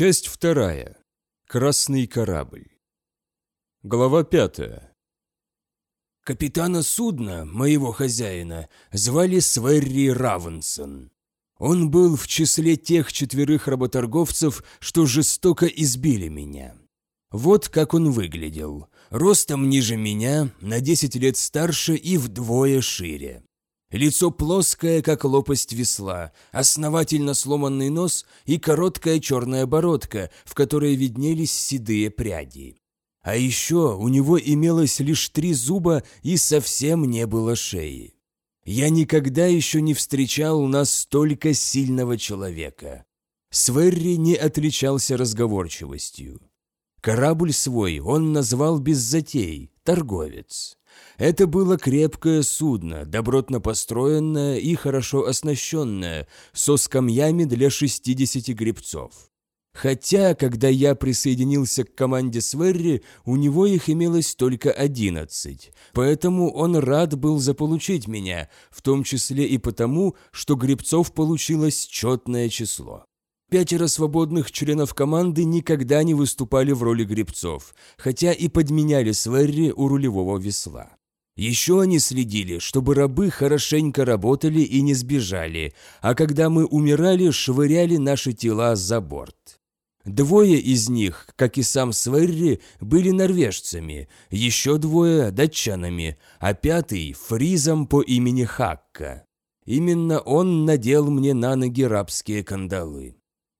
Часть вторая. Красный корабль. Глава пятая. Капитана судна, моего хозяина, звали Сверри Равенсон. Он был в числе тех четверых работорговцев, что жестоко избили меня. Вот как он выглядел. Ростом ниже меня, на 10 лет старше и вдвое шире. Лицо плоское, как лопасть весла, основательно сломанный нос и короткая черная бородка, в которой виднелись седые пряди. А еще у него имелось лишь три зуба и совсем не было шеи. Я никогда еще не встречал настолько сильного человека. Сверри не отличался разговорчивостью. Корабль свой он назвал без затей – торговец. Это было крепкое судно, добротно построенное и хорошо оснащенное, со скамьями для 60 гребцов. Хотя, когда я присоединился к команде Сверри, у него их имелось только 11, поэтому он рад был заполучить меня, в том числе и потому, что гребцов получилось четное число. Пятеро свободных членов команды никогда не выступали в роли гребцов, хотя и подменяли Сверри у рулевого весла. Еще они следили, чтобы рабы хорошенько работали и не сбежали, а когда мы умирали, швыряли наши тела за борт. Двое из них, как и сам Сверри, были норвежцами, еще двое – датчанами, а пятый – фризом по имени Хакка. Именно он надел мне на ноги рабские кандалы.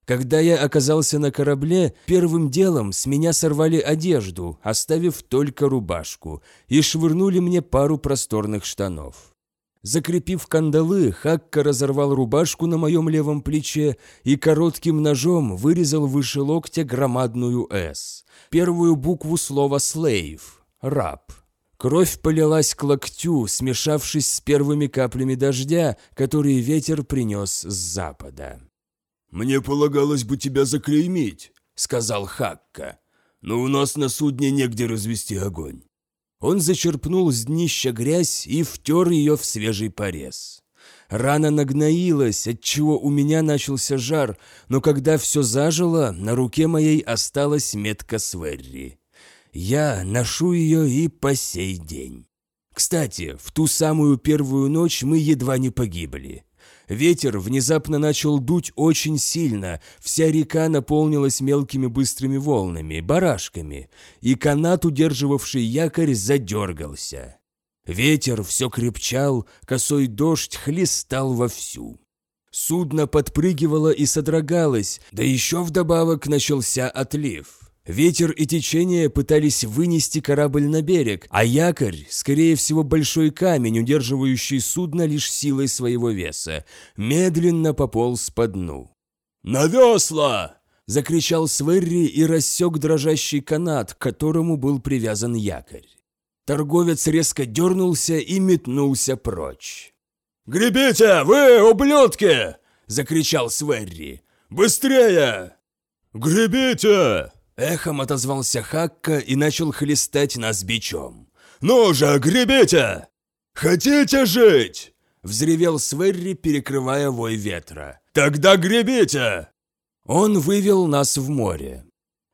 Когда я оказался на корабле, первым делом с меня сорвали одежду, оставив только рубашку, и швырнули мне пару просторных штанов. Закрепив кандалы, Хакка разорвал рубашку на моем левом плече и коротким ножом вырезал выше локтя громадную «С», первую букву слова «слейв» – «раб». Кровь полилась к локтю, смешавшись с первыми каплями дождя, которые ветер принес с запада. «Мне полагалось бы тебя заклеймить», — сказал Хакка. «Но у нас на судне негде развести огонь». Он зачерпнул с днища грязь и втер ее в свежий порез. Рана нагноилась, отчего у меня начался жар, но когда все зажило, на руке моей осталась метка Сверри. Я ношу ее и по сей день. Кстати, в ту самую первую ночь мы едва не погибли. Ветер внезапно начал дуть очень сильно, вся река наполнилась мелкими быстрыми волнами, барашками, и канат, удерживавший якорь, задергался. Ветер все крепчал, косой дождь хлестал вовсю. Судно подпрыгивало и содрогалось, да еще вдобавок начался отлив. Ветер и течение пытались вынести корабль на берег, а якорь, скорее всего большой камень, удерживающий судно лишь силой своего веса, медленно пополз по дну. «На весла!» – закричал Сверри и рассек дрожащий канат, к которому был привязан якорь. Торговец резко дернулся и метнулся прочь. «Гребите, вы, ублюдки!» – закричал Сверри. «Быстрее!» «Гребите!» Эхом отозвался Хакка и начал хлестать нас бичом. «Ну же, гребите! Хотите жить?» Взревел Сверри, перекрывая вой ветра. «Тогда гребите!» Он вывел нас в море.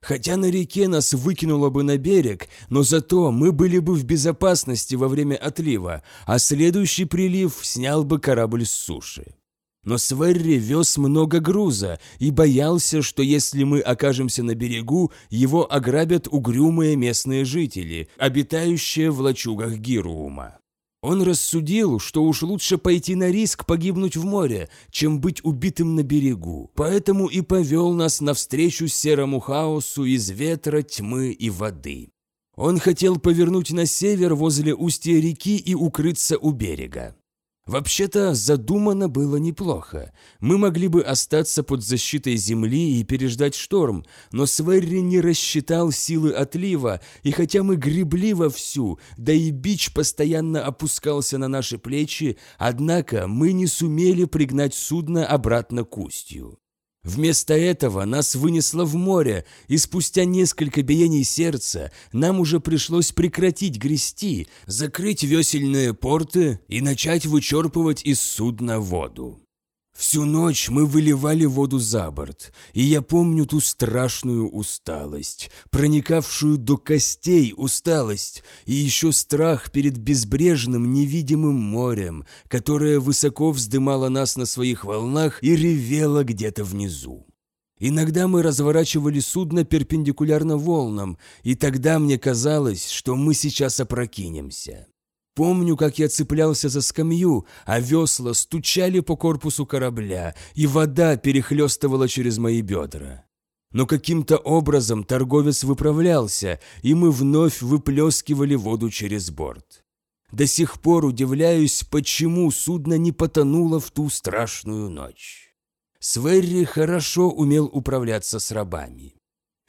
Хотя на реке нас выкинуло бы на берег, но зато мы были бы в безопасности во время отлива, а следующий прилив снял бы корабль с суши. Но Сверри вез много груза и боялся, что если мы окажемся на берегу, его ограбят угрюмые местные жители, обитающие в лачугах Гируума. Он рассудил, что уж лучше пойти на риск погибнуть в море, чем быть убитым на берегу, поэтому и повел нас навстречу серому хаосу из ветра, тьмы и воды. Он хотел повернуть на север возле устья реки и укрыться у берега. Вообще-то задумано было неплохо. Мы могли бы остаться под защитой земли и переждать шторм, но Сверри не рассчитал силы отлива, и хотя мы гребли вовсю, да и бич постоянно опускался на наши плечи, однако мы не сумели пригнать судно обратно к устью. Вместо этого нас вынесло в море, и спустя несколько биений сердца нам уже пришлось прекратить грести, закрыть весельные порты и начать вычерпывать из судна воду. Всю ночь мы выливали воду за борт, и я помню ту страшную усталость, проникавшую до костей усталость, и еще страх перед безбрежным невидимым морем, которое высоко вздымало нас на своих волнах и ревело где-то внизу. Иногда мы разворачивали судно перпендикулярно волнам, и тогда мне казалось, что мы сейчас опрокинемся. Помню, как я цеплялся за скамью, а весла стучали по корпусу корабля, и вода перехлестывала через мои бедра. Но каким-то образом торговец выправлялся, и мы вновь выплескивали воду через борт. До сих пор удивляюсь, почему судно не потонуло в ту страшную ночь. Сверри хорошо умел управляться с рабами.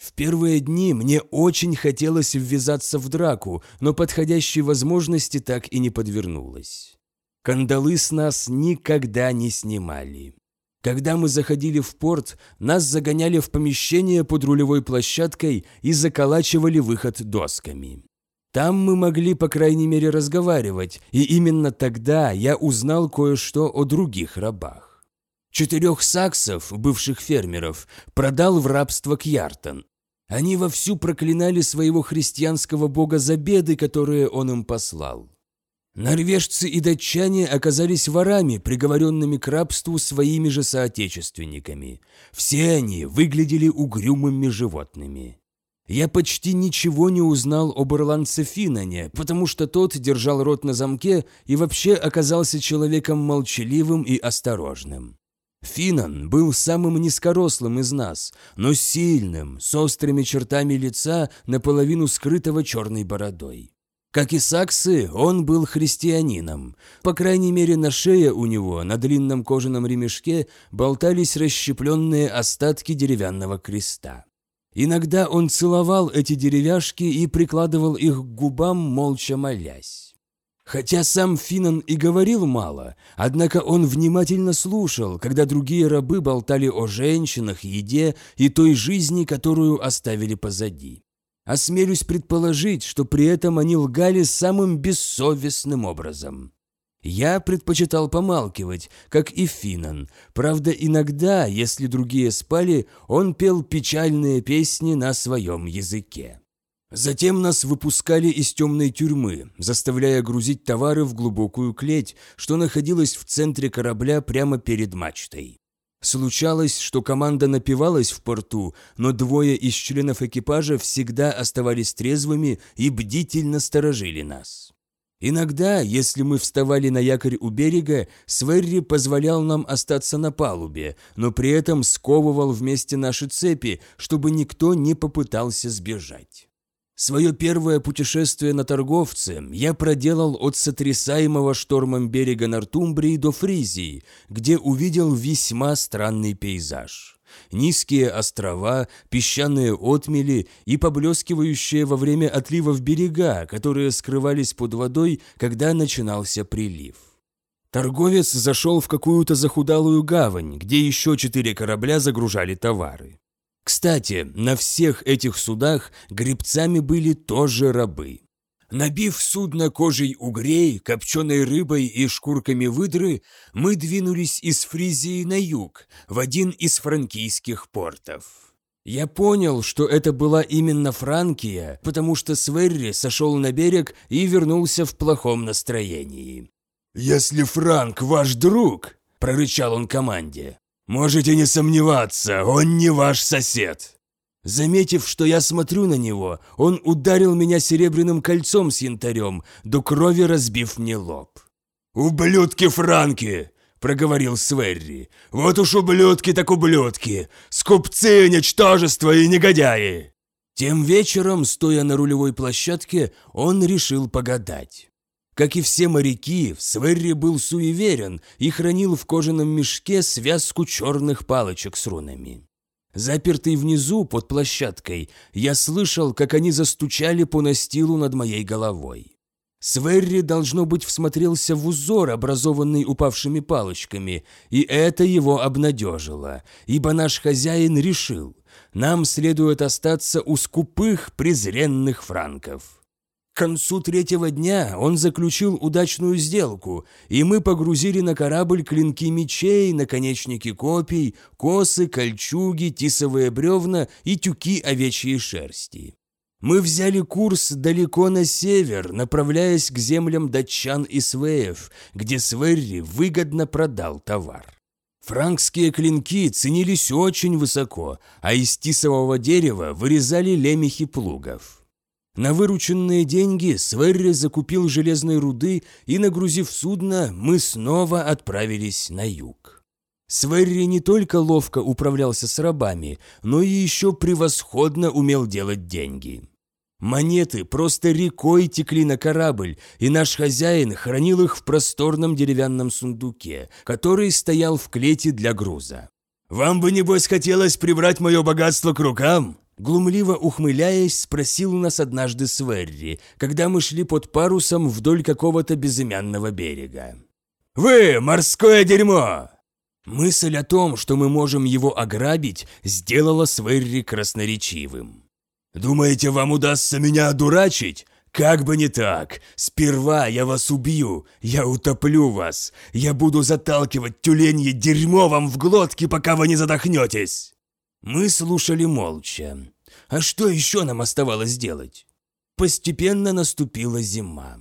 В первые дни мне очень хотелось ввязаться в драку, но подходящей возможности так и не подвернулось. Кандалы с нас никогда не снимали. Когда мы заходили в порт, нас загоняли в помещение под рулевой площадкой и заколачивали выход досками. Там мы могли, по крайней мере, разговаривать, и именно тогда я узнал кое-что о других рабах. Четырех саксов, бывших фермеров, продал в рабство Кьяртон. Они вовсю проклинали своего христианского бога за беды, которые он им послал. Норвежцы и датчане оказались ворами, приговоренными к рабству своими же соотечественниками. Все они выглядели угрюмыми животными. Я почти ничего не узнал об ирландце Финане, потому что тот держал рот на замке и вообще оказался человеком молчаливым и осторожным. Финан был самым низкорослым из нас, но сильным, с острыми чертами лица, наполовину скрытого черной бородой. Как и саксы, он был христианином. По крайней мере, на шее у него, на длинном кожаном ремешке, болтались расщепленные остатки деревянного креста. Иногда он целовал эти деревяшки и прикладывал их к губам, молча молясь. Хотя сам Финан и говорил мало, однако он внимательно слушал, когда другие рабы болтали о женщинах, еде и той жизни, которую оставили позади. Осмелюсь предположить, что при этом они лгали самым бессовестным образом. Я предпочитал помалкивать, как и Финан. Правда, иногда, если другие спали, он пел печальные песни на своем языке. Затем нас выпускали из темной тюрьмы, заставляя грузить товары в глубокую клеть, что находилась в центре корабля прямо перед мачтой. Случалось, что команда напивалась в порту, но двое из членов экипажа всегда оставались трезвыми и бдительно сторожили нас. Иногда, если мы вставали на якорь у берега, Сверри позволял нам остаться на палубе, но при этом сковывал вместе наши цепи, чтобы никто не попытался сбежать. Свое первое путешествие на торговце я проделал от сотрясаемого штормом берега Нортумбрии до Фризии, где увидел весьма странный пейзаж. Низкие острова, песчаные отмели и поблескивающие во время отливов берега, которые скрывались под водой, когда начинался прилив. Торговец зашел в какую-то захудалую гавань, где еще четыре корабля загружали товары. Кстати, на всех этих судах гребцами были тоже рабы. Набив судно кожей угрей, копченой рыбой и шкурками выдры, мы двинулись из Фризии на юг, в один из франкийских портов. Я понял, что это была именно Франкия, потому что Сверри сошел на берег и вернулся в плохом настроении. «Если Франк ваш друг», – прорычал он команде, – «можете не сомневаться, он не ваш сосед». Заметив, что я смотрю на него, он ударил меня серебряным кольцом с янтарем, до крови разбив мне лоб. «Ублюдки Франки!» – проговорил Сверри. «Вот уж ублюдки так ублюдки! Скупцы, ничтожества и негодяи!» Тем вечером, стоя на рулевой площадке, он решил погадать. Как и все моряки, Сверри был суеверен и хранил в кожаном мешке связку черных палочек с рунами. Запертый внизу, под площадкой, я слышал, как они застучали по настилу над моей головой. Сверри, должно быть, всмотрелся в узор, образованный упавшими палочками, и это его обнадежило, ибо наш хозяин решил, нам следует остаться у скупых презренных франков. К концу третьего дня он заключил удачную сделку, и мы погрузили на корабль клинки мечей, наконечники копий, косы, кольчуги, тисовые бревна и тюки овечьей шерсти. Мы взяли курс далеко на север, направляясь к землям датчан и свеев, где Сверри выгодно продал товар. Франкские клинки ценились очень высоко, а из тисового дерева вырезали лемехи плугов. На вырученные деньги Сверри закупил железной руды, и, нагрузив судно, мы снова отправились на юг. Сверри не только ловко управлялся с рабами, но и еще превосходно умел делать деньги. Монеты просто рекой текли на корабль, и наш хозяин хранил их в просторном деревянном сундуке, который стоял в клете для груза. «Вам бы, небось, хотелось прибрать мое богатство к рукам?» Глумливо ухмыляясь, спросил у нас однажды Сверри, когда мы шли под парусом вдоль какого-то безымянного берега. «Вы, морское дерьмо!» Мысль о том, что мы можем его ограбить, сделала Сверри красноречивым. «Думаете, вам удастся меня одурачить? Как бы не так. Сперва я вас убью, я утоплю вас, я буду заталкивать тюленье дерьмо вам в глотки, пока вы не задохнетесь!» Мы слушали молча. А что еще нам оставалось делать? Постепенно наступила зима.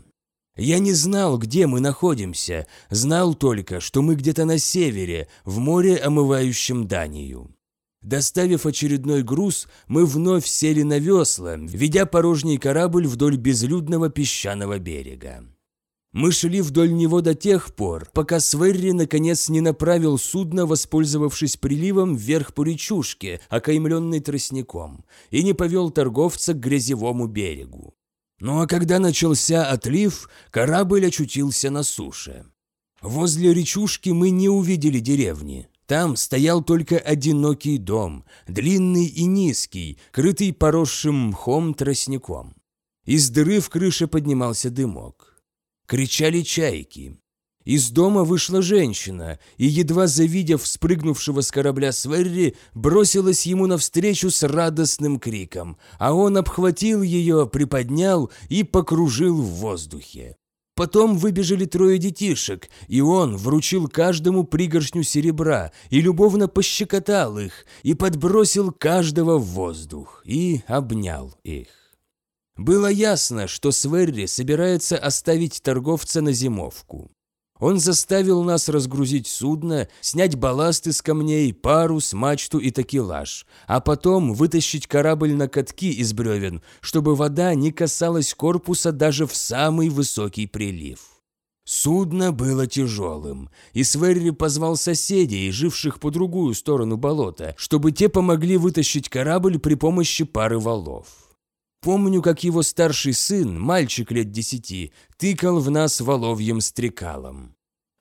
Я не знал, где мы находимся, знал только, что мы где-то на севере, в море, омывающем Данию. Доставив очередной груз, мы вновь сели на весла, ведя порожний корабль вдоль безлюдного песчаного берега. Мы шли вдоль него до тех пор, пока Сверри наконец не направил судно, воспользовавшись приливом вверх по речушке, окаймленной тростником, и не повел торговца к грязевому берегу. Ну а когда начался отлив, корабль очутился на суше. Возле речушки мы не увидели деревни. Там стоял только одинокий дом, длинный и низкий, крытый поросшим мхом тростником. Из дыры в крыше поднимался дымок. Кричали чайки. Из дома вышла женщина и, едва завидев спрыгнувшего с корабля Сверри, бросилась ему навстречу с радостным криком, а он обхватил ее, приподнял и покружил в воздухе. Потом выбежали трое детишек, и он вручил каждому пригоршню серебра и любовно пощекотал их, и подбросил каждого в воздух, и обнял их. Было ясно, что Сверри собирается оставить торговца на зимовку. Он заставил нас разгрузить судно, снять балласт из камней, парус, мачту и такелаж, а потом вытащить корабль на катки из бревен, чтобы вода не касалась корпуса даже в самый высокий прилив. Судно было тяжелым, и Сверри позвал соседей, живших по другую сторону болота, чтобы те помогли вытащить корабль при помощи пары валов. Помню, как его старший сын, мальчик лет десяти, тыкал в нас воловьим стрекалом.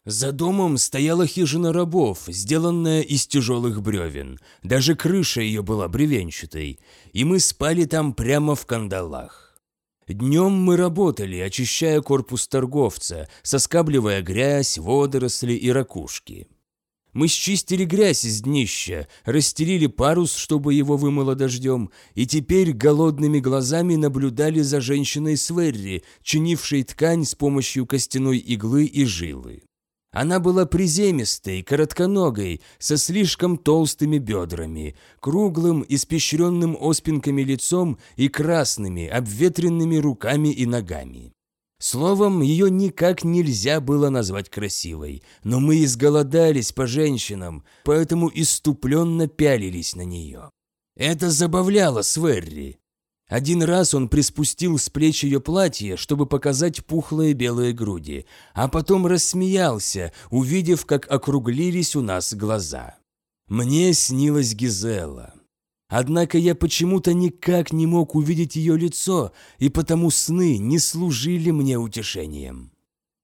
За домом стояла хижина рабов, сделанная из тяжелых бревен. Даже крыша ее была бревенчатой, и мы спали там прямо в кандалах. Днем мы работали, очищая корпус торговца, соскабливая грязь, водоросли и ракушки. Мы счистили грязь из днища, расстелили парус, чтобы его вымыло дождем, и теперь голодными глазами наблюдали за женщиной Сверри, чинившей ткань с помощью костяной иглы и жилы. Она была приземистой, коротконогой, со слишком толстыми бедрами, круглым, испещренным оспинками лицом и красными, обветренными руками и ногами. Словом, ее никак нельзя было назвать красивой, но мы изголодались по женщинам, поэтому иступленно пялились на нее. Это забавляло Сверри. Один раз он приспустил с плеч ее платье, чтобы показать пухлые белые груди, а потом рассмеялся, увидев, как округлились у нас глаза. Мне снилась Гизела. Однако я почему-то никак не мог увидеть ее лицо, и потому сны не служили мне утешением.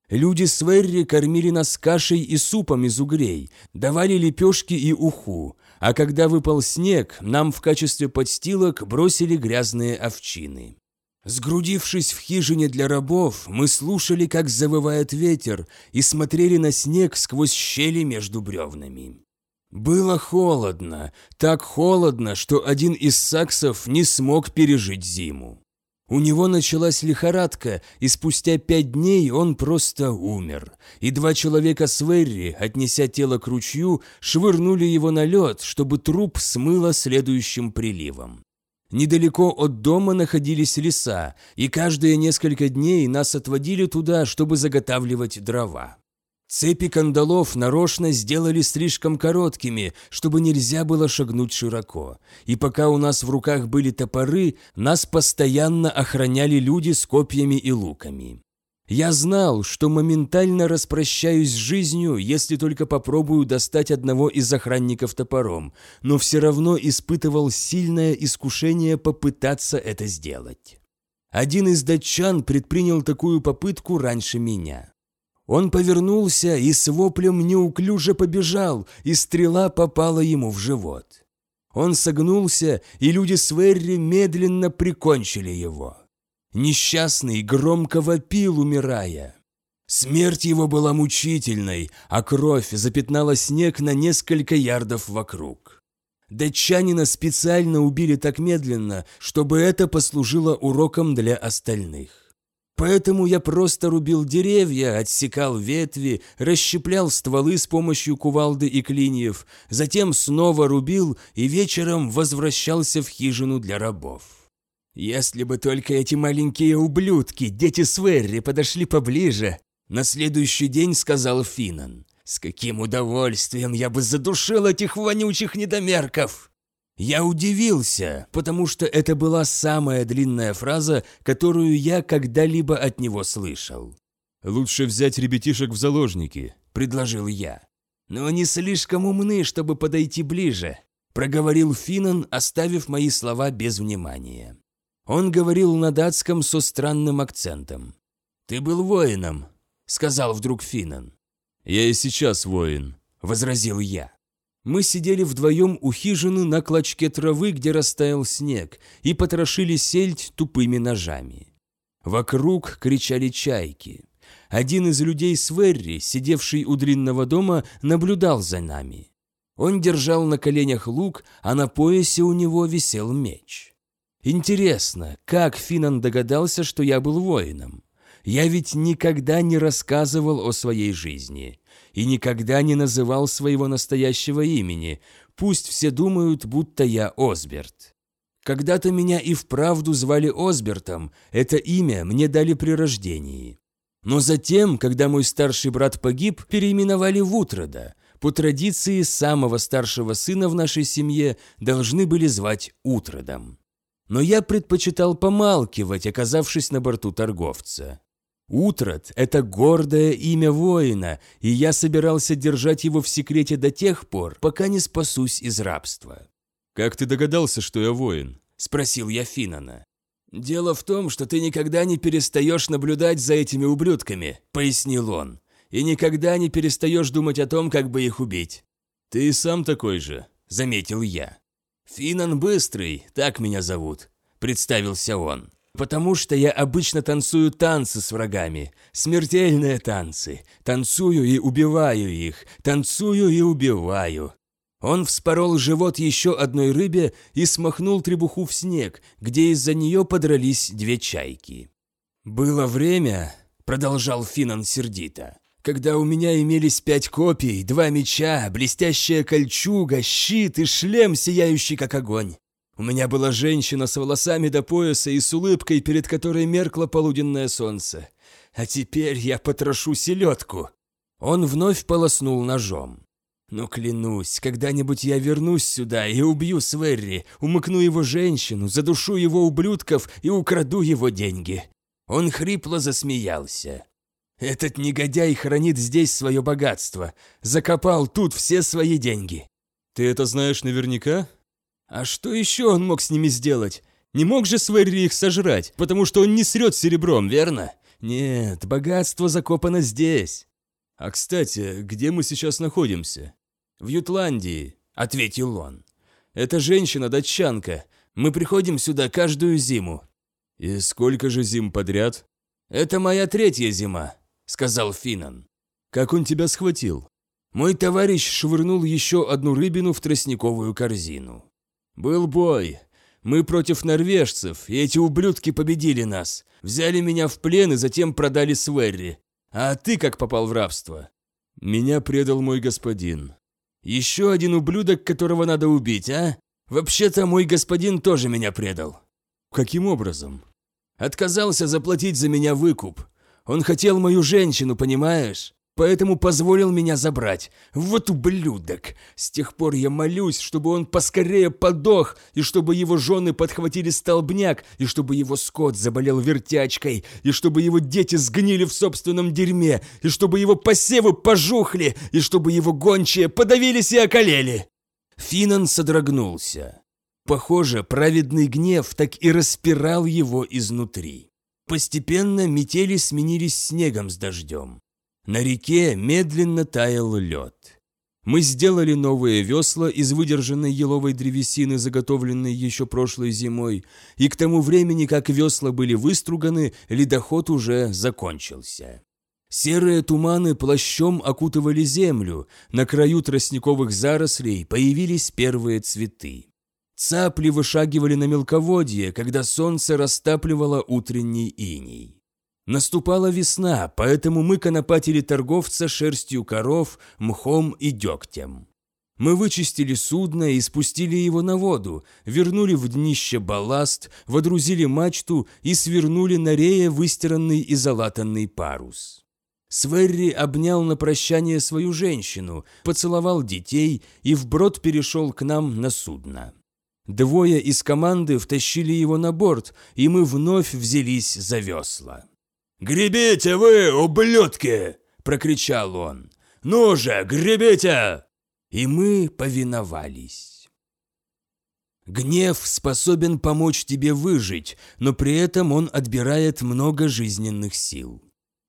Люди Сверри кормили нас кашей и супом из угрей, давали лепешки и уху, а когда выпал снег, нам в качестве подстилок бросили грязные овчины. Сгрудившись в хижине для рабов, мы слушали, как завывает ветер, и смотрели на снег сквозь щели между бревнами. Было холодно, так холодно, что один из саксов не смог пережить зиму. У него началась лихорадка, и спустя пять дней он просто умер. И два человека с Верри, отнеся тело к ручью, швырнули его на лед, чтобы труп смыло следующим приливом. Недалеко от дома находились леса, и каждые несколько дней нас отводили туда, чтобы заготавливать дрова. Цепи кандалов нарочно сделали слишком короткими, чтобы нельзя было шагнуть широко. И пока у нас в руках были топоры, нас постоянно охраняли люди с копьями и луками. Я знал, что моментально распрощаюсь с жизнью, если только попробую достать одного из охранников топором, но все равно испытывал сильное искушение попытаться это сделать. Один из датчан предпринял такую попытку раньше меня. Он повернулся и с воплем неуклюже побежал, и стрела попала ему в живот. Он согнулся, и люди Сверри медленно прикончили его. Несчастный громко вопил, умирая. Смерть его была мучительной, а кровь запятнала снег на несколько ярдов вокруг. Датчанина специально убили так медленно, чтобы это послужило уроком для остальных. Поэтому я просто рубил деревья, отсекал ветви, расщеплял стволы с помощью кувалды и клиньев, затем снова рубил и вечером возвращался в хижину для рабов. Если бы только эти маленькие ублюдки, дети Сверри, подошли поближе, на следующий день сказал Финан. С каким удовольствием я бы задушил этих вонючих недомерков! Я удивился, потому что это была самая длинная фраза, которую я когда-либо от него слышал. «Лучше взять ребятишек в заложники», – предложил я. «Но они слишком умны, чтобы подойти ближе», – проговорил Финан, оставив мои слова без внимания. Он говорил на датском со странным акцентом. «Ты был воином», – сказал вдруг Финан. «Я и сейчас воин», – возразил я. Мы сидели вдвоем у хижины на клочке травы, где растаял снег, и потрошили сельдь тупыми ножами. Вокруг кричали чайки. Один из людей с Верри, сидевший у длинного дома, наблюдал за нами. Он держал на коленях лук, а на поясе у него висел меч. Интересно, как Финан догадался, что я был воином? Я ведь никогда не рассказывал о своей жизни и никогда не называл своего настоящего имени, пусть все думают, будто я Осберт. Когда-то меня и вправду звали Осбертом, это имя мне дали при рождении. Но затем, когда мой старший брат погиб, переименовали в Утрода. По традиции самого старшего сына в нашей семье должны были звать Утродом. Но я предпочитал помалкивать, оказавшись на борту торговца. Утрат – это гордое имя воина, и я собирался держать его в секрете до тех пор, пока не спасусь из рабства. «Как ты догадался, что я воин?» – спросил я Финана. «Дело в том, что ты никогда не перестаешь наблюдать за этими ублюдками», – пояснил он, «и никогда не перестаешь думать о том, как бы их убить». «Ты и сам такой же», – заметил я. «Финан Быстрый, так меня зовут», – представился он. Потому что я обычно танцую танцы с врагами, смертельные танцы. Танцую и убиваю их, танцую и убиваю. Он вспорол живот еще одной рыбе и смахнул требуху в снег, где из-за нее подрались две чайки. «Было время», — продолжал Финан сердито, «когда у меня имелись пять копий, два меча, блестящая кольчуга, щит и шлем, сияющий как огонь. У меня была женщина с волосами до пояса и с улыбкой, перед которой меркло полуденное солнце. А теперь я потрошу селедку. Он вновь полоснул ножом. Но клянусь, когда-нибудь я вернусь сюда и убью Сверри, умыкну его женщину, задушу его ублюдков и украду его деньги. Он хрипло засмеялся. Этот негодяй хранит здесь свое богатство. Закопал тут все свои деньги. Ты это знаешь наверняка? А что еще он мог с ними сделать? Не мог же Свэрри их сожрать, потому что он не срет серебром, верно? Нет, богатство закопано здесь. А кстати, где мы сейчас находимся? В Ютландии, ответил он. Это женщина-датчанка. Мы приходим сюда каждую зиму. И сколько же зим подряд? Это моя третья зима, сказал Финан. Как он тебя схватил? Мой товарищ швырнул еще одну рыбину в тростниковую корзину. Был бой. Мы против норвежцев, и эти ублюдки победили нас. Взяли меня в плен и затем продали Сверри. А ты как попал в рабство? Меня предал мой господин. Еще один ублюдок, которого надо убить, а? Вообще-то мой господин тоже меня предал. Каким образом? Отказался заплатить за меня выкуп. Он хотел мою женщину, понимаешь? Поэтому позволил меня забрать. Вот ублюдок! С тех пор я молюсь, чтобы он поскорее подох, и чтобы его жены подхватили столбняк, и чтобы его скот заболел вертячкой, и чтобы его дети сгнили в собственном дерьме, и чтобы его посевы пожухли, и чтобы его гончие подавились и околели. Финан содрогнулся. Похоже, праведный гнев так и распирал его изнутри. Постепенно метели сменились снегом с дождем. На реке медленно таял лед. Мы сделали новые весла из выдержанной еловой древесины, заготовленной еще прошлой зимой, и к тому времени, как весла были выструганы, ледоход уже закончился. Серые туманы плащом окутывали землю, на краю тростниковых зарослей появились первые цветы. Цапли вышагивали на мелководье, когда солнце растапливало утренний иней. Наступала весна, поэтому мы конопатили торговца шерстью коров, мхом и дегтем. Мы вычистили судно и спустили его на воду, вернули в днище балласт, водрузили мачту и свернули на рее выстиранный и залатанный парус. Сверри обнял на прощание свою женщину, поцеловал детей и вброд перешел к нам на судно. Двое из команды втащили его на борт, и мы вновь взялись за весла. «Гребите вы, ублюдки!» – прокричал он. «Ну же, гребите!» И мы повиновались. Гнев способен помочь тебе выжить, но при этом он отбирает много жизненных сил.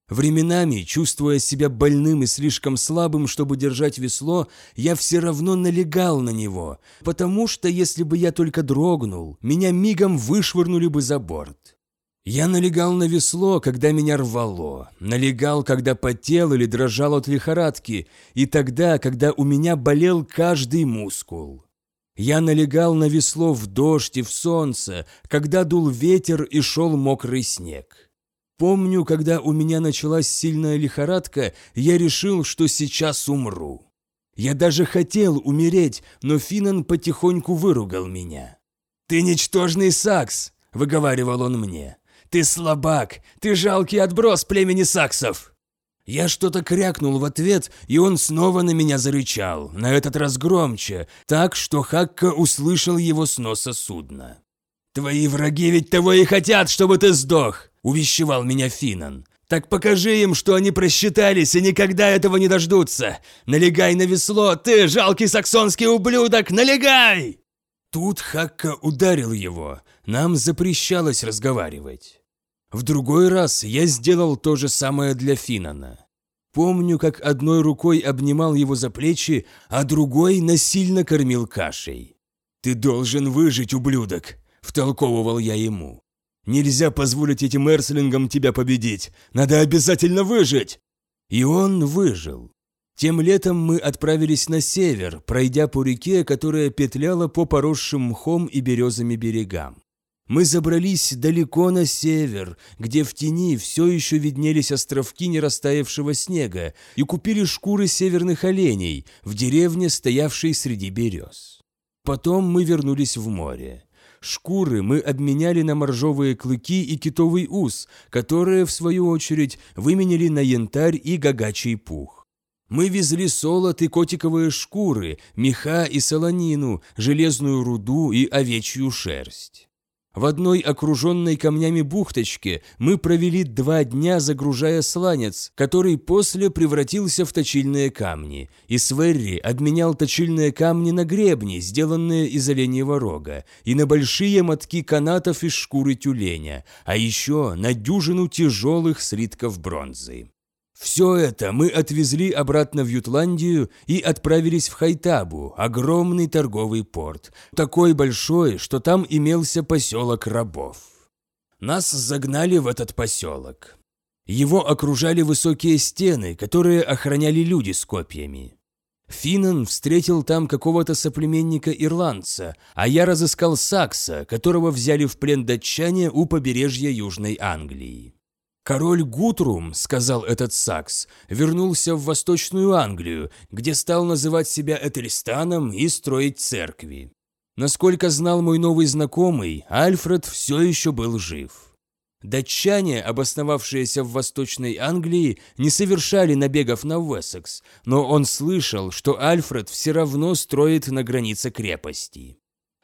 Временами, чувствуя себя больным и слишком слабым, чтобы держать весло, я все равно налегал на него, потому что если бы я только дрогнул, меня мигом вышвырнули бы за борт. Я налегал на весло, когда меня рвало, налегал, когда потел или дрожал от лихорадки, и тогда, когда у меня болел каждый мускул. Я налегал на весло в дождь и в солнце, когда дул ветер и шел мокрый снег. Помню, когда у меня началась сильная лихорадка, я решил, что сейчас умру. Я даже хотел умереть, но Финан потихоньку выругал меня. «Ты ничтожный сакс!» – выговаривал он мне. «Ты слабак! Ты жалкий отброс племени саксов!» Я что-то крякнул в ответ, и он снова на меня зарычал, на этот раз громче, так, что Хакка услышал его с носа судна. «Твои враги ведь того и хотят, чтобы ты сдох!» – увещевал меня Финан. «Так покажи им, что они просчитались и никогда этого не дождутся! Налегай на весло, ты, жалкий саксонский ублюдок, налегай!» Тут Хакка ударил его, нам запрещалось разговаривать. В другой раз я сделал то же самое для Финана. Помню, как одной рукой обнимал его за плечи, а другой насильно кормил кашей. «Ты должен выжить, ублюдок!» – втолковывал я ему. «Нельзя позволить этим эрслингам тебя победить! Надо обязательно выжить!» И он выжил. Тем летом мы отправились на север, пройдя по реке, которая петляла по поросшим мхом и березами берегам. Мы забрались далеко на север, где в тени все еще виднелись островки нерастаявшего снега, и купили шкуры северных оленей в деревне, стоявшей среди берез. Потом мы вернулись в море. Шкуры мы обменяли на моржовые клыки и китовый ус, которые, в свою очередь, выменяли на янтарь и гагачий пух. Мы везли солод и котиковые шкуры, меха и солонину, железную руду и овечью шерсть. В одной окруженной камнями бухточке мы провели два дня, загружая сланец, который после превратился в точильные камни, и Сверри обменял точильные камни на гребни, сделанные из оленьего рога, и на большие мотки канатов из шкуры тюленя, а еще на дюжину тяжелых слитков бронзы. Все это мы отвезли обратно в Ютландию и отправились в Хайтабу, огромный торговый порт, такой большой, что там имелся поселок рабов. Нас загнали в этот поселок. Его окружали высокие стены, которые охраняли люди с копьями. Финнан встретил там какого-то соплеменника-ирландца, а я разыскал Сакса, которого взяли в плен датчане у побережья Южной Англии. Король Гутрум, сказал этот Сакс, вернулся в Восточную Англию, где стал называть себя Этельстаном и строить церкви. Насколько знал мой новый знакомый, Альфред все еще был жив. Датчане, обосновавшиеся в Восточной Англии, не совершали набегов на Уэссекс, но он слышал, что Альфред все равно строит на границе крепости.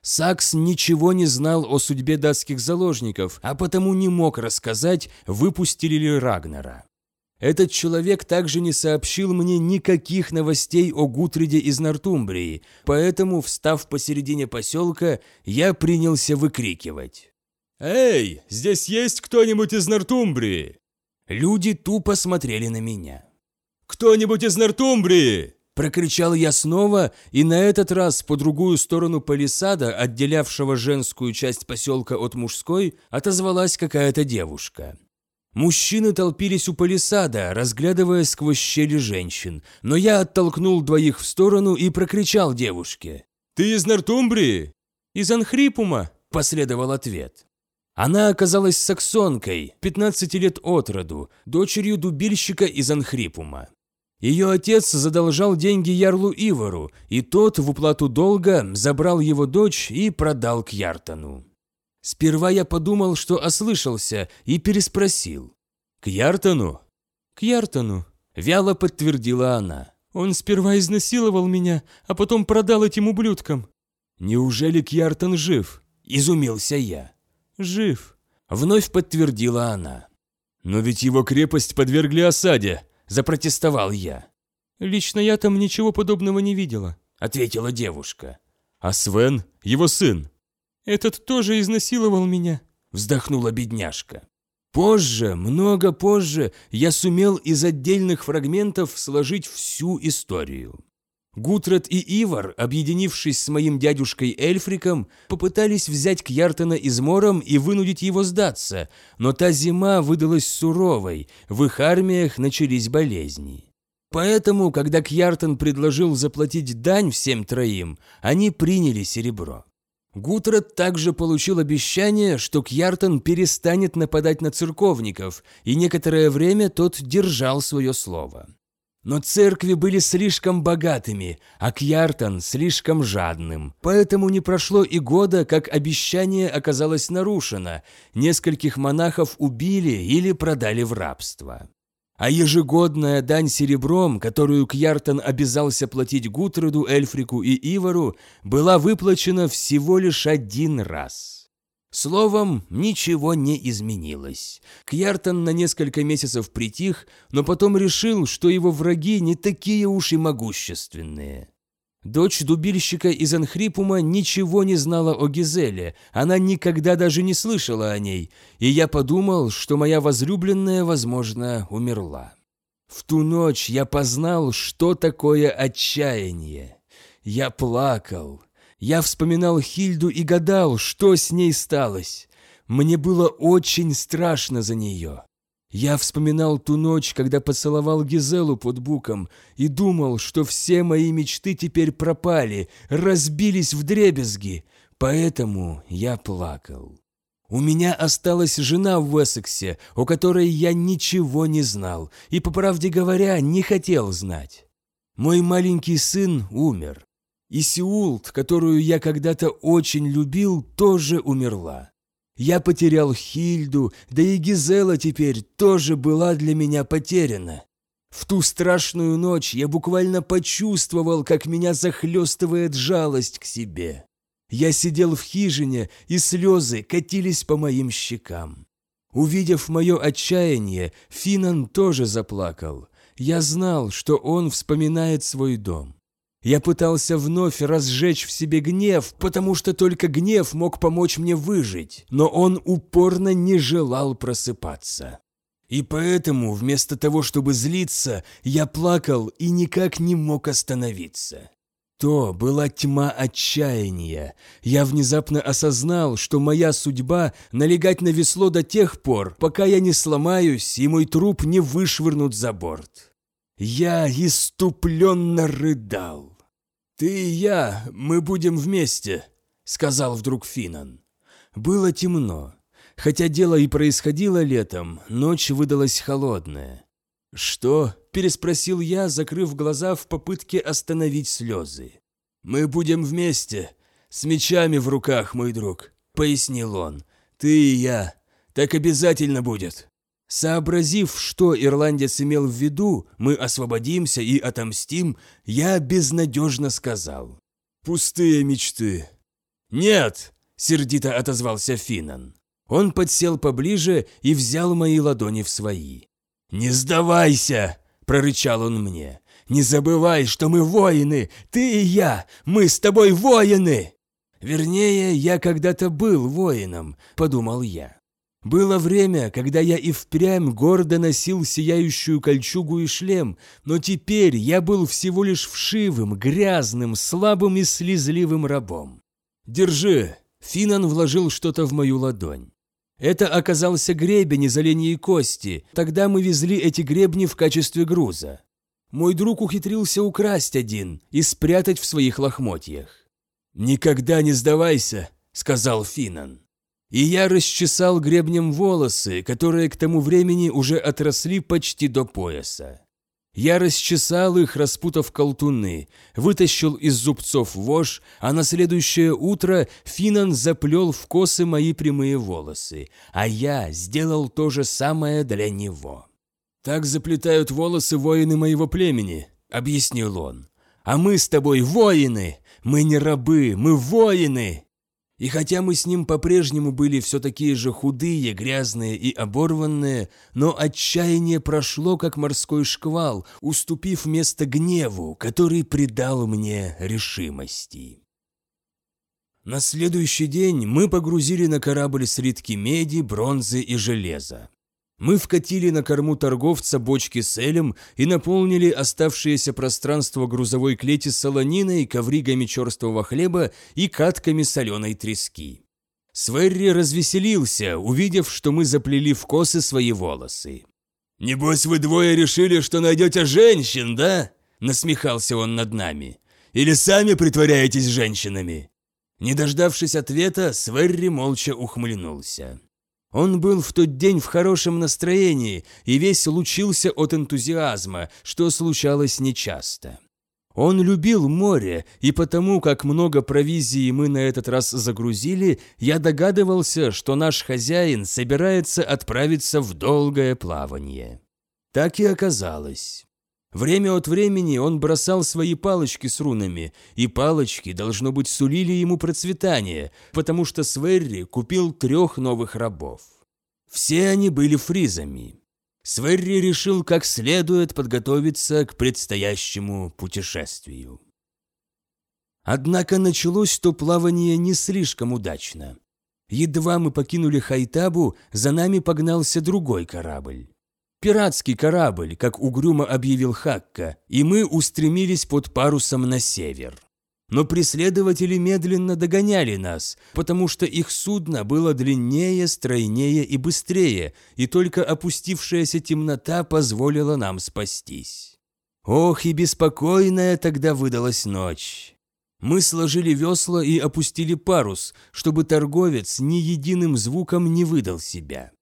Сакс ничего не знал о судьбе датских заложников, а потому не мог рассказать, выпустили ли Рагнера. Этот человек также не сообщил мне никаких новостей о Гутриде из Нортумбрии, поэтому, встав посередине поселка, я принялся выкрикивать. «Эй, здесь есть кто-нибудь из Нортумбрии?» Люди тупо смотрели на меня. «Кто-нибудь из Нортумбрии?» Прокричал я снова, и на этот раз по другую сторону палисада, отделявшего женскую часть поселка от мужской, отозвалась какая-то девушка. Мужчины толпились у палисада, разглядывая сквозь щели женщин, но я оттолкнул двоих в сторону и прокричал девушке. «Ты из Нортумбрии?» «Из Анхрипума», – последовал ответ. Она оказалась саксонкой, 15 лет от роду, дочерью дубильщика из Анхрипума. Ее отец задолжал деньги ярлу Ивару, и тот в уплату долга забрал его дочь и продал к Яртану. Сперва я подумал, что ослышался, и переспросил. «К Яртану?» «К Яртану», – вяло подтвердила она. «Он сперва изнасиловал меня, а потом продал этим ублюдкам». «Неужели Кьяртан жив?» – изумился я. «Жив», — вновь подтвердила она. «Но ведь его крепость подвергли осаде», — запротестовал я. «Лично я там ничего подобного не видела», — ответила девушка. «А Свен, его сын?» «Этот тоже изнасиловал меня», — вздохнула бедняжка. Позже, много позже, я сумел из отдельных фрагментов сложить всю историю. Гутред и Ивар, объединившись с моим дядюшкой Эльфриком, попытались взять Кьяртона измором и вынудить его сдаться, но та зима выдалась суровой, в их армиях начались болезни. Поэтому, когда Кьяртон предложил заплатить дань всем троим, они приняли серебро. Гутред также получил обещание, что Кьяртон перестанет нападать на церковников, и некоторое время тот держал свое слово. Но церкви были слишком богатыми, а Кьяртан слишком жадным. Поэтому не прошло и года, как обещание оказалось нарушено. Нескольких монахов убили или продали в рабство. А ежегодная дань серебром, которую Кьяртан обязался платить Гутреду, Эльфрику и Ивару, была выплачена всего лишь один раз. Словом, ничего не изменилось. Кьяртан на несколько месяцев притих, но потом решил, что его враги не такие уж и могущественные. Дочь дубильщика из Анхрипума ничего не знала о Гизеле, она никогда даже не слышала о ней, и я подумал, что моя возлюбленная, возможно, умерла. В ту ночь я познал, что такое отчаяние. Я плакал, я вспоминал Хильду и гадал, что с ней сталось. Мне было очень страшно за нее. Я вспоминал ту ночь, когда поцеловал Гизелу под буком, и думал, что все мои мечты теперь пропали, разбились в дребезги. Поэтому я плакал. У меня осталась жена в Уэссексе, о которой я ничего не знал и, по правде говоря, не хотел знать. Мой маленький сын умер. И Сеулт, которую я когда-то очень любил, тоже умерла. Я потерял Хильду, да и Гизела теперь тоже была для меня потеряна. В ту страшную ночь я буквально почувствовал, как меня захлестывает жалость к себе. Я сидел в хижине, и слезы катились по моим щекам. Увидев мое отчаяние, Финан тоже заплакал. Я знал, что он вспоминает свой дом. Я пытался вновь разжечь в себе гнев, потому что только гнев мог помочь мне выжить, но он упорно не желал просыпаться. И поэтому, вместо того, чтобы злиться, я плакал и никак не мог остановиться. То была тьма отчаяния. Я внезапно осознал, что моя судьба – налегать на весло до тех пор, пока я не сломаюсь и мой труп не вышвырнут за борт. Я иступленно рыдал. «Ты и я, мы будем вместе», — сказал вдруг Финан. Было темно. Хотя дело и происходило летом, ночь выдалась холодная. «Что?» – переспросил я, закрыв глаза в попытке остановить слезы. «Мы будем вместе, с мечами в руках, мой друг», – пояснил он. «Ты и я. Так обязательно будет». Сообразив, что ирландец имел в виду, мы освободимся и отомстим, я безнадежно сказал. «Пустые мечты». «Нет!» – сердито отозвался Финан. Он подсел поближе и взял мои ладони в свои. «Не сдавайся!» – прорычал он мне. «Не забывай, что мы воины! Ты и я! Мы с тобой воины!» «Вернее, я когда-то был воином», – подумал я. Было время, когда я и впрямь гордо носил сияющую кольчугу и шлем, но теперь я был всего лишь вшивым, грязным, слабым и слезливым рабом. «Держи!» – Финан вложил что-то в мою ладонь. Это оказался гребень из оленьей кости. Тогда мы везли эти гребни в качестве груза. Мой друг ухитрился украсть один и спрятать в своих лохмотьях. «Никогда не сдавайся», — сказал Финан. И я расчесал гребнем волосы, которые к тому времени уже отросли почти до пояса. Я расчесал их, распутав колтуны, вытащил из зубцов вож, а на следующее утро Финан заплел в косы мои прямые волосы, а я сделал то же самое для него. «Так заплетают волосы воины моего племени», — объяснил он. «А мы с тобой воины! Мы не рабы, мы воины!» И хотя мы с ним по-прежнему были все такие же худые, грязные и оборванные, но отчаяние прошло, как морской шквал, уступив место гневу, который придал мне решимости. На следующий день мы погрузили на корабль слитки меди, бронзы и железа. Мы вкатили на корму торговца бочки с элем и наполнили оставшееся пространство грузовой клети солониной, ковригами черствого хлеба и катками соленой трески. Сверри развеселился, увидев, что мы заплели в косы свои волосы. «Небось, вы двое решили, что найдете женщин, да?» – насмехался он над нами. «Или сами притворяетесь женщинами?» Не дождавшись ответа, Сверри молча ухмыльнулся. Он был в тот день в хорошем настроении и весь лучился от энтузиазма, что случалось нечасто. Он любил море, и потому, как много провизии мы на этот раз загрузили, я догадывался, что наш хозяин собирается отправиться в долгое плавание. Так и оказалось. Время от времени он бросал свои палочки с рунами, и палочки, должно быть, сулили ему процветание, потому что Сверри купил трех новых рабов. Все они были фризами. Сверри решил как следует подготовиться к предстоящему путешествию. Однако началось то плавание не слишком удачно. Едва мы покинули Хайтабу, за нами погнался другой корабль. Пиратский корабль, как угрюмо объявил Хакка, и мы устремились под парусом на север. Но преследователи медленно догоняли нас, потому что их судно было длиннее, стройнее и быстрее, и только опустившаяся темнота позволила нам спастись. Ох, и беспокойная тогда выдалась ночь. Мы сложили весла и опустили парус, чтобы торговец ни единым звуком не выдал себя.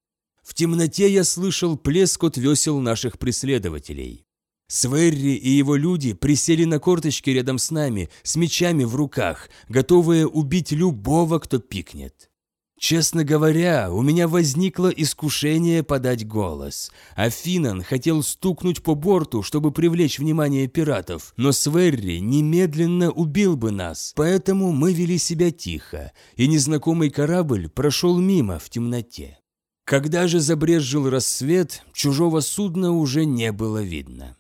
В темноте я слышал плескот весел наших преследователей. Сверри и его люди присели на корточки рядом с нами, с мечами в руках, готовые убить любого, кто пикнет. Честно говоря, у меня возникло искушение подать голос. А Финан хотел стукнуть по борту, чтобы привлечь внимание пиратов, но Сверри немедленно убил бы нас, поэтому мы вели себя тихо, и незнакомый корабль прошел мимо в темноте. Когда же забрезжил рассвет, чужого судна уже не было видно.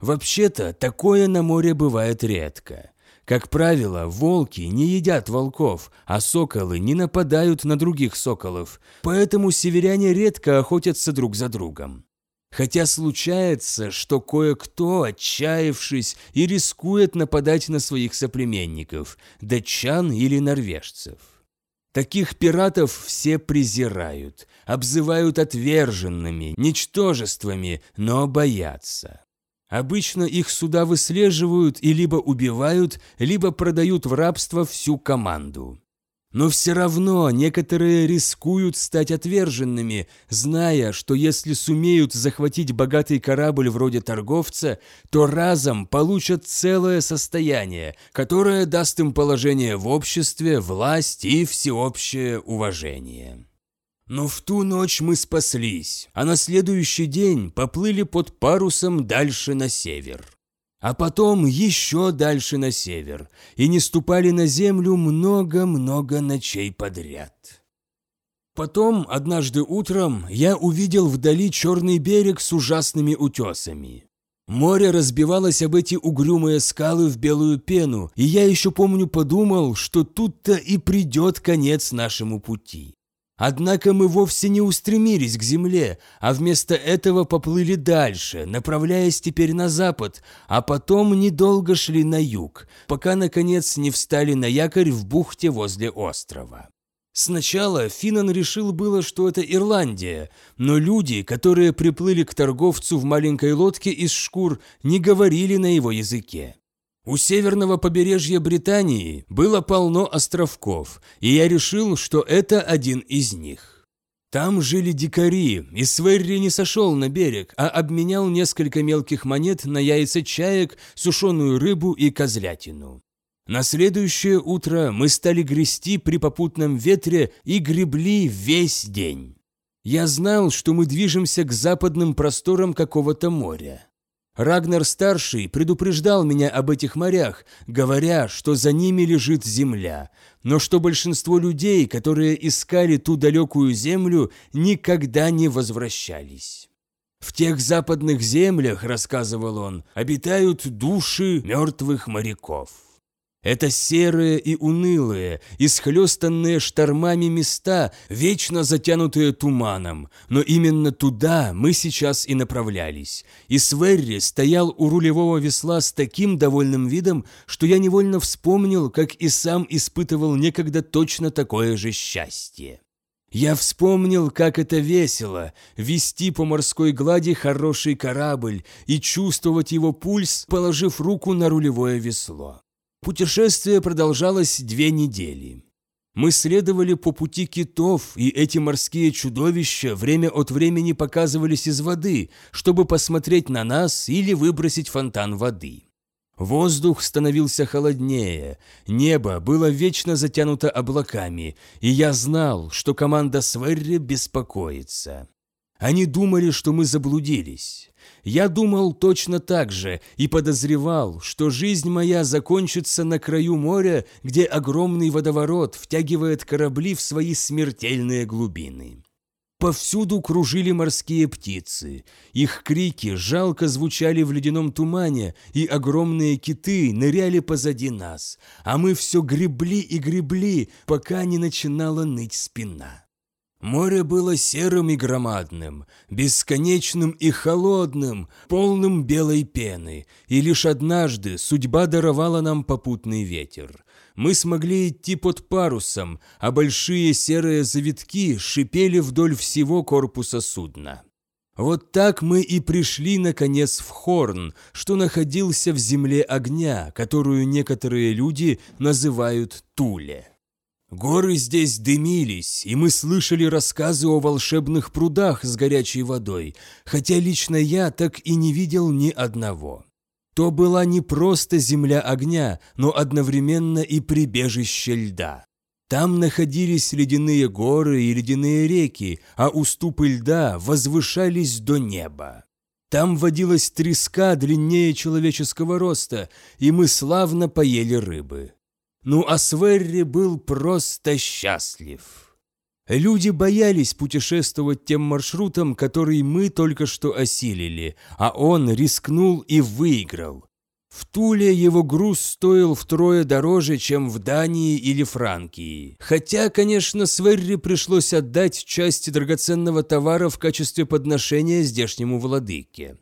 Вообще-то, такое на море бывает редко. Как правило, волки не едят волков, а соколы не нападают на других соколов, поэтому северяне редко охотятся друг за другом. Хотя случается, что кое-кто, отчаявшись, и рискует нападать на своих соплеменников, датчан или норвежцев. Таких пиратов все презирают, обзывают отверженными, ничтожествами, но боятся. Обычно их суда выслеживают и либо убивают, либо продают в рабство всю команду. Но все равно некоторые рискуют стать отверженными, зная, что если сумеют захватить богатый корабль вроде торговца, то разом получат целое состояние, которое даст им положение в обществе, власть и всеобщее уважение. Но в ту ночь мы спаслись, а на следующий день поплыли под парусом дальше на север а потом еще дальше на север, и не ступали на землю много-много ночей подряд. Потом, однажды утром, я увидел вдали черный берег с ужасными утесами. Море разбивалось об эти угрюмые скалы в белую пену, и я еще помню подумал, что тут-то и придет конец нашему пути. Однако мы вовсе не устремились к земле, а вместо этого поплыли дальше, направляясь теперь на запад, а потом недолго шли на юг, пока, наконец, не встали на якорь в бухте возле острова. Сначала Финан решил было, что это Ирландия, но люди, которые приплыли к торговцу в маленькой лодке из шкур, не говорили на его языке. У северного побережья Британии было полно островков, и я решил, что это один из них. Там жили дикари, и Сверри не сошел на берег, а обменял несколько мелких монет на яйца чаек, сушеную рыбу и козлятину. На следующее утро мы стали грести при попутном ветре и гребли весь день. Я знал, что мы движемся к западным просторам какого-то моря. Рагнар-старший предупреждал меня об этих морях, говоря, что за ними лежит земля, но что большинство людей, которые искали ту далекую землю, никогда не возвращались. В тех западных землях, рассказывал он, обитают души мертвых моряков. Это серые и унылые, исхлестанные штормами места, вечно затянутые туманом, но именно туда мы сейчас и направлялись. И Сверри стоял у рулевого весла с таким довольным видом, что я невольно вспомнил, как и сам испытывал некогда точно такое же счастье. Я вспомнил, как это весело – вести по морской глади хороший корабль и чувствовать его пульс, положив руку на рулевое весло. Путешествие продолжалось две недели. Мы следовали по пути китов, и эти морские чудовища время от времени показывались из воды, чтобы посмотреть на нас или выбросить фонтан воды. Воздух становился холоднее, небо было вечно затянуто облаками, и я знал, что команда Сверри беспокоится. Они думали, что мы заблудились. Я думал точно так же и подозревал, что жизнь моя закончится на краю моря, где огромный водоворот втягивает корабли в свои смертельные глубины. Повсюду кружили морские птицы. Их крики жалко звучали в ледяном тумане, и огромные киты ныряли позади нас, а мы все гребли и гребли, пока не начинала ныть спина. Море было серым и громадным, бесконечным и холодным, полным белой пены, и лишь однажды судьба даровала нам попутный ветер. Мы смогли идти под парусом, а большие серые завитки шипели вдоль всего корпуса судна. Вот так мы и пришли, наконец, в Хорн, что находился в земле огня, которую некоторые люди называют Туле. Горы здесь дымились, и мы слышали рассказы о волшебных прудах с горячей водой, хотя лично я так и не видел ни одного. То была не просто земля огня, но одновременно и прибежище льда. Там находились ледяные горы и ледяные реки, а уступы льда возвышались до неба. Там водилась треска длиннее человеческого роста, и мы славно поели рыбы. Ну а Сверри был просто счастлив. Люди боялись путешествовать тем маршрутом, который мы только что осилили, а он рискнул и выиграл. В Туле его груз стоил втрое дороже, чем в Дании или Франкии. Хотя, конечно, Сверри пришлось отдать часть драгоценного товара в качестве подношения здешнему владыке.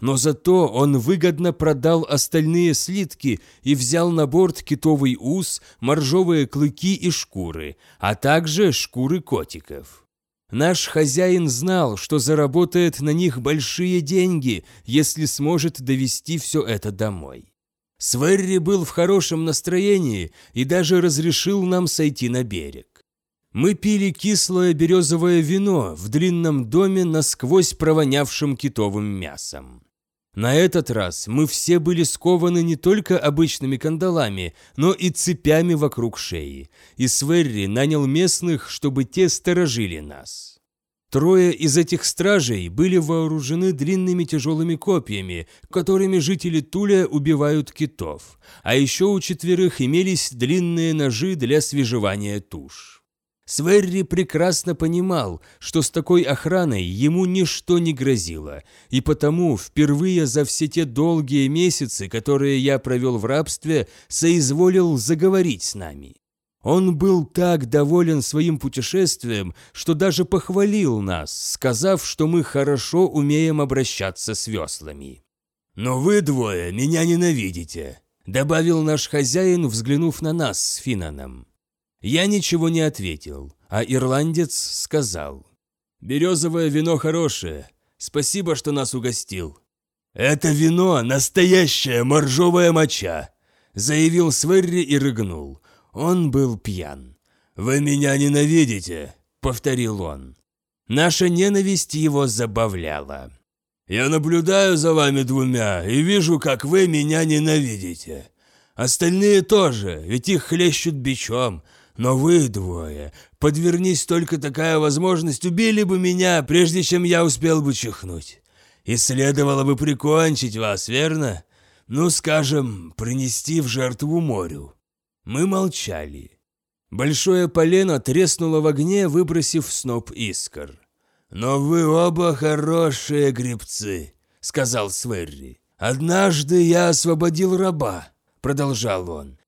Но зато он выгодно продал остальные слитки и взял на борт китовый ус, моржовые клыки и шкуры, а также шкуры котиков. Наш хозяин знал, что заработает на них большие деньги, если сможет довести все это домой. Сверри был в хорошем настроении и даже разрешил нам сойти на берег. Мы пили кислое березовое вино в длинном доме насквозь провонявшим китовым мясом. На этот раз мы все были скованы не только обычными кандалами, но и цепями вокруг шеи, и Сверри нанял местных, чтобы те сторожили нас. Трое из этих стражей были вооружены длинными тяжелыми копьями, которыми жители Туля убивают китов, а еще у четверых имелись длинные ножи для свежевания туш. Сверри прекрасно понимал, что с такой охраной ему ничто не грозило, и потому впервые за все те долгие месяцы, которые я провел в рабстве, соизволил заговорить с нами. Он был так доволен своим путешествием, что даже похвалил нас, сказав, что мы хорошо умеем обращаться с веслами. «Но вы двое меня ненавидите», — добавил наш хозяин, взглянув на нас с Финаном. Я ничего не ответил, а ирландец сказал. «Березовое вино хорошее. Спасибо, что нас угостил». «Это вино – настоящая моржовая моча», – заявил Сверри и рыгнул. Он был пьян. «Вы меня ненавидите», – повторил он. Наша ненависть его забавляла. «Я наблюдаю за вами двумя и вижу, как вы меня ненавидите. Остальные тоже, ведь их хлещут бичом, но вы двое, подвернись только такая возможность, убили бы меня, прежде чем я успел бы чихнуть. И следовало бы прикончить вас, верно? Ну, скажем, принести в жертву морю». Мы молчали. Большое полено треснуло в огне, выбросив сноп искр. «Но вы оба хорошие гребцы», — сказал Сверри. «Однажды я освободил раба», — продолжал он.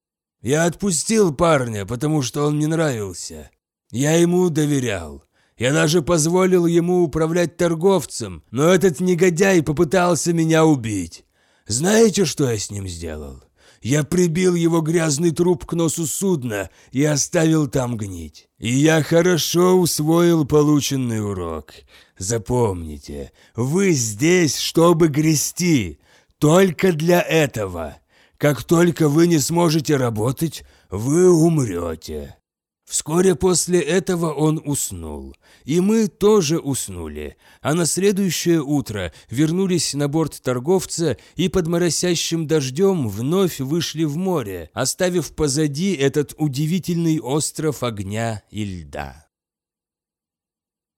Я отпустил парня, потому что он мне нравился. Я ему доверял. Я даже позволил ему управлять торговцем, но этот негодяй попытался меня убить. Знаете, что я с ним сделал? Я прибил его грязный труп к носу судна и оставил там гнить. И я хорошо усвоил полученный урок. Запомните, вы здесь, чтобы грести, только для этого. Как только вы не сможете работать, вы умрете». Вскоре после этого он уснул, и мы тоже уснули, а на следующее утро вернулись на борт торговца и под моросящим дождем вновь вышли в море, оставив позади этот удивительный остров огня и льда.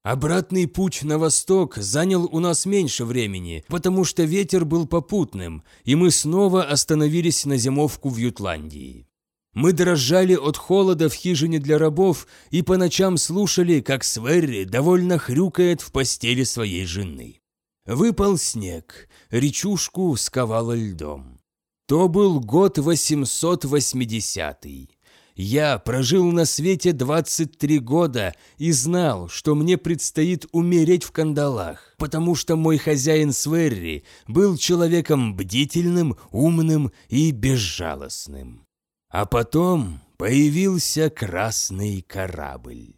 Обратный путь на восток занял у нас меньше времени, потому что ветер был попутным, и мы снова остановились на зимовку в Ютландии. Мы дрожали от холода в хижине для рабов и по ночам слушали, как Сверри довольно хрюкает в постели своей жены. Выпал снег, речушку сковало льдом. То был год 880 -й. Я прожил на свете 23 года и знал, что мне предстоит умереть в кандалах, потому что мой хозяин Сверри был человеком бдительным, умным и безжалостным. А потом появился красный корабль.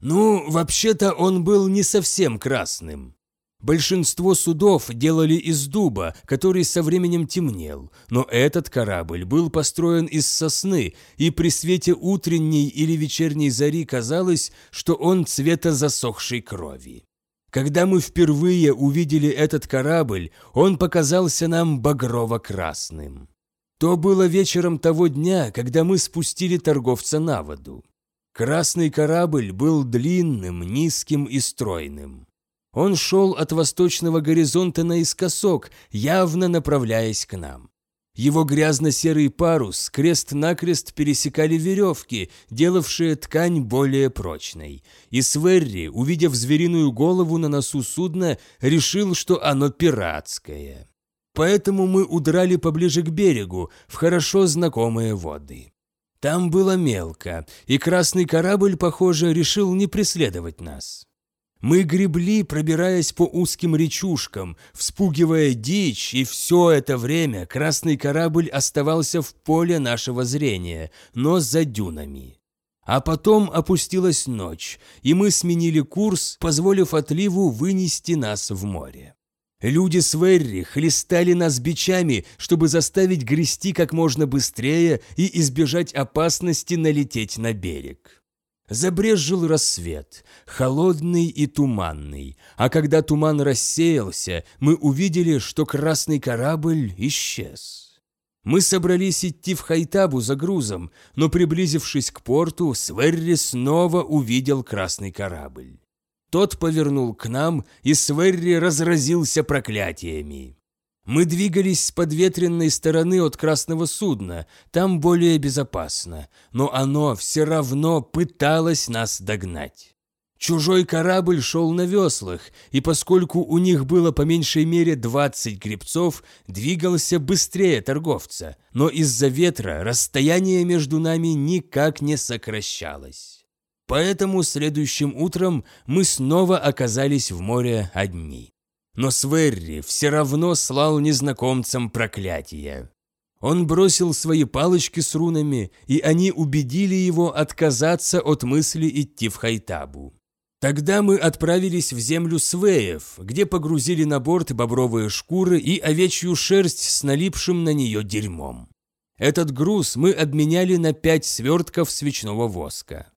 Ну, вообще-то он был не совсем красным. Большинство судов делали из дуба, который со временем темнел, но этот корабль был построен из сосны, и при свете утренней или вечерней зари казалось, что он цвета засохшей крови. Когда мы впервые увидели этот корабль, он показался нам багрово-красным. То было вечером того дня, когда мы спустили торговца на воду. Красный корабль был длинным, низким и стройным. Он шел от восточного горизонта наискосок, явно направляясь к нам. Его грязно-серый парус крест-накрест пересекали веревки, делавшие ткань более прочной. И Сверри, увидев звериную голову на носу судна, решил, что оно пиратское. Поэтому мы удрали поближе к берегу, в хорошо знакомые воды. Там было мелко, и красный корабль, похоже, решил не преследовать нас. Мы гребли, пробираясь по узким речушкам, вспугивая дичь, и все это время красный корабль оставался в поле нашего зрения, но за дюнами. А потом опустилась ночь, и мы сменили курс, позволив отливу вынести нас в море. Люди с Верри хлестали нас бичами, чтобы заставить грести как можно быстрее и избежать опасности налететь на берег. Забрезжил рассвет, холодный и туманный, а когда туман рассеялся, мы увидели, что красный корабль исчез. Мы собрались идти в Хайтабу за грузом, но, приблизившись к порту, Сверри снова увидел красный корабль. Тот повернул к нам, и Сверри разразился проклятиями. Мы двигались с подветренной стороны от красного судна, там более безопасно, но оно все равно пыталось нас догнать. Чужой корабль шел на веслах, и поскольку у них было по меньшей мере 20 гребцов, двигался быстрее торговца, но из-за ветра расстояние между нами никак не сокращалось. Поэтому следующим утром мы снова оказались в море одни. Но Сверри все равно слал незнакомцам проклятие. Он бросил свои палочки с рунами, и они убедили его отказаться от мысли идти в Хайтабу. Тогда мы отправились в землю Свеев, где погрузили на борт бобровые шкуры и овечью шерсть с налипшим на нее дерьмом. Этот груз мы обменяли на пять свертков свечного воска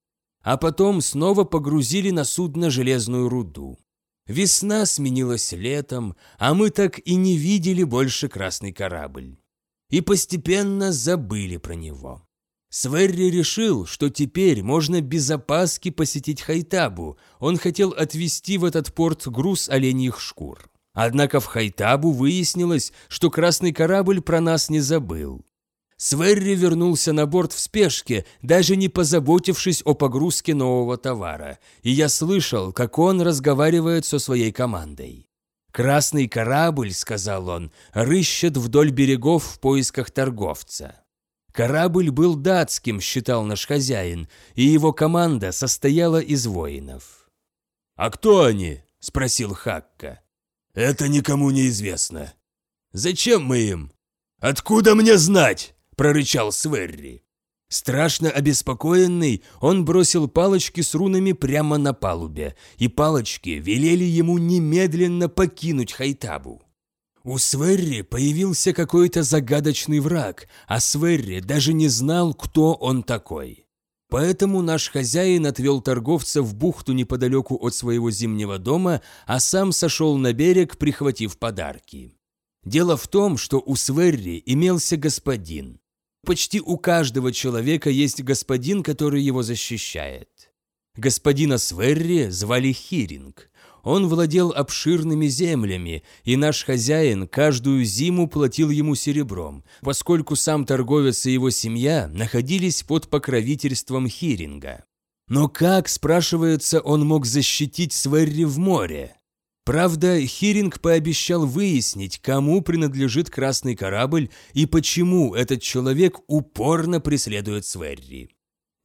а потом снова погрузили на судно железную руду. Весна сменилась летом, а мы так и не видели больше красный корабль. И постепенно забыли про него. Сверри решил, что теперь можно без опаски посетить Хайтабу. Он хотел отвезти в этот порт груз оленьих шкур. Однако в Хайтабу выяснилось, что красный корабль про нас не забыл. Сверри вернулся на борт в спешке, даже не позаботившись о погрузке нового товара, и я слышал, как он разговаривает со своей командой. «Красный корабль», — сказал он, — «рыщет вдоль берегов в поисках торговца». Корабль был датским, считал наш хозяин, и его команда состояла из воинов. «А кто они?» – спросил Хакка. «Это никому не известно». «Зачем мы им?» «Откуда мне знать?» – прорычал Сверри. Страшно обеспокоенный, он бросил палочки с рунами прямо на палубе, и палочки велели ему немедленно покинуть Хайтабу. У Сверри появился какой-то загадочный враг, а Сверри даже не знал, кто он такой. Поэтому наш хозяин отвел торговца в бухту неподалеку от своего зимнего дома, а сам сошел на берег, прихватив подарки. Дело в том, что у Сверри имелся господин. Почти у каждого человека есть господин, который его защищает. Господина Сверри звали Хиринг. Он владел обширными землями, и наш хозяин каждую зиму платил ему серебром, поскольку сам торговец и его семья находились под покровительством Хиринга. Но как, спрашивается, он мог защитить Сверри в море? Правда, Хиринг пообещал выяснить, кому принадлежит красный корабль и почему этот человек упорно преследует Сверри.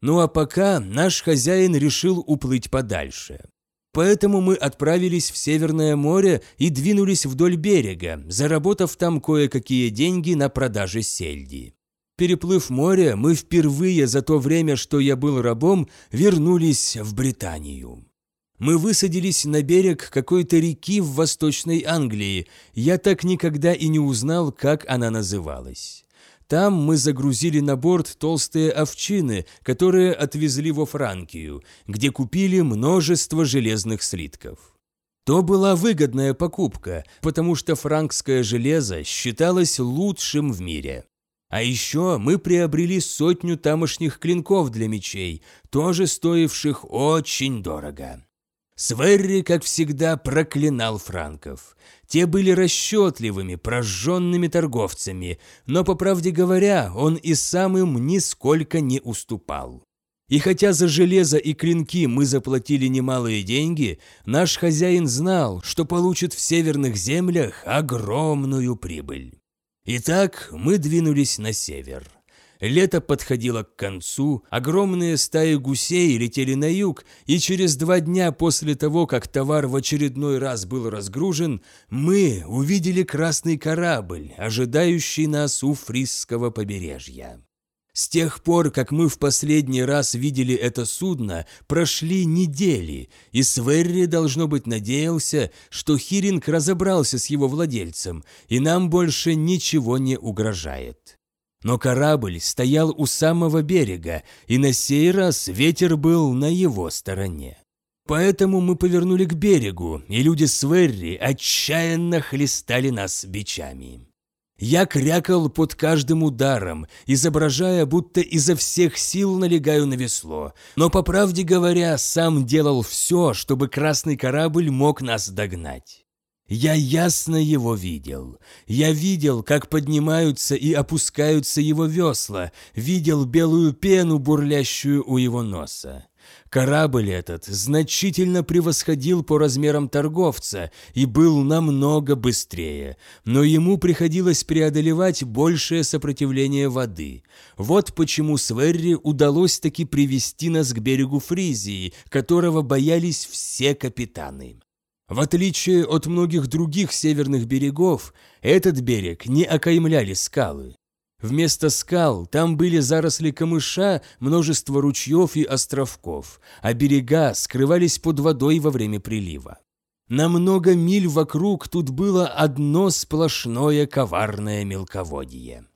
Ну а пока наш хозяин решил уплыть подальше. Поэтому мы отправились в Северное море и двинулись вдоль берега, заработав там кое-какие деньги на продаже сельди. Переплыв море, мы впервые за то время, что я был рабом, вернулись в Британию. Мы высадились на берег какой-то реки в Восточной Англии. Я так никогда и не узнал, как она называлась. Там мы загрузили на борт толстые овчины, которые отвезли во Франкию, где купили множество железных слитков. То была выгодная покупка, потому что франкское железо считалось лучшим в мире. А еще мы приобрели сотню тамошних клинков для мечей, тоже стоивших очень дорого. Сверри, как всегда, проклинал франков. Те были расчетливыми, прожженными торговцами, но, по правде говоря, он и сам им нисколько не уступал. И хотя за железо и клинки мы заплатили немалые деньги, наш хозяин знал, что получит в северных землях огромную прибыль. Итак, мы двинулись на север. Лето подходило к концу, огромные стаи гусей летели на юг, и через два дня после того, как товар в очередной раз был разгружен, мы увидели красный корабль, ожидающий нас у Фрисского побережья. С тех пор, как мы в последний раз видели это судно, прошли недели, и Сверри, должно быть, надеялся, что Хиринг разобрался с его владельцем, и нам больше ничего не угрожает. Но корабль стоял у самого берега, и на сей раз ветер был на его стороне. Поэтому мы повернули к берегу, и люди Сверри отчаянно хлестали нас бичами. Я крякал под каждым ударом, изображая, будто изо всех сил налегаю на весло, но, по правде говоря, сам делал все, чтобы красный корабль мог нас догнать. Я ясно его видел. Я видел, как поднимаются и опускаются его весла, видел белую пену, бурлящую у его носа. Корабль этот значительно превосходил по размерам торговца и был намного быстрее, но ему приходилось преодолевать большее сопротивление воды. Вот почему Сверри удалось таки привести нас к берегу Фризии, которого боялись все капитаны. В отличие от многих других северных берегов, этот берег не окаймляли скалы. Вместо скал там были заросли камыша, множество ручьев и островков, а берега скрывались под водой во время прилива. На много миль вокруг тут было одно сплошное коварное мелководье.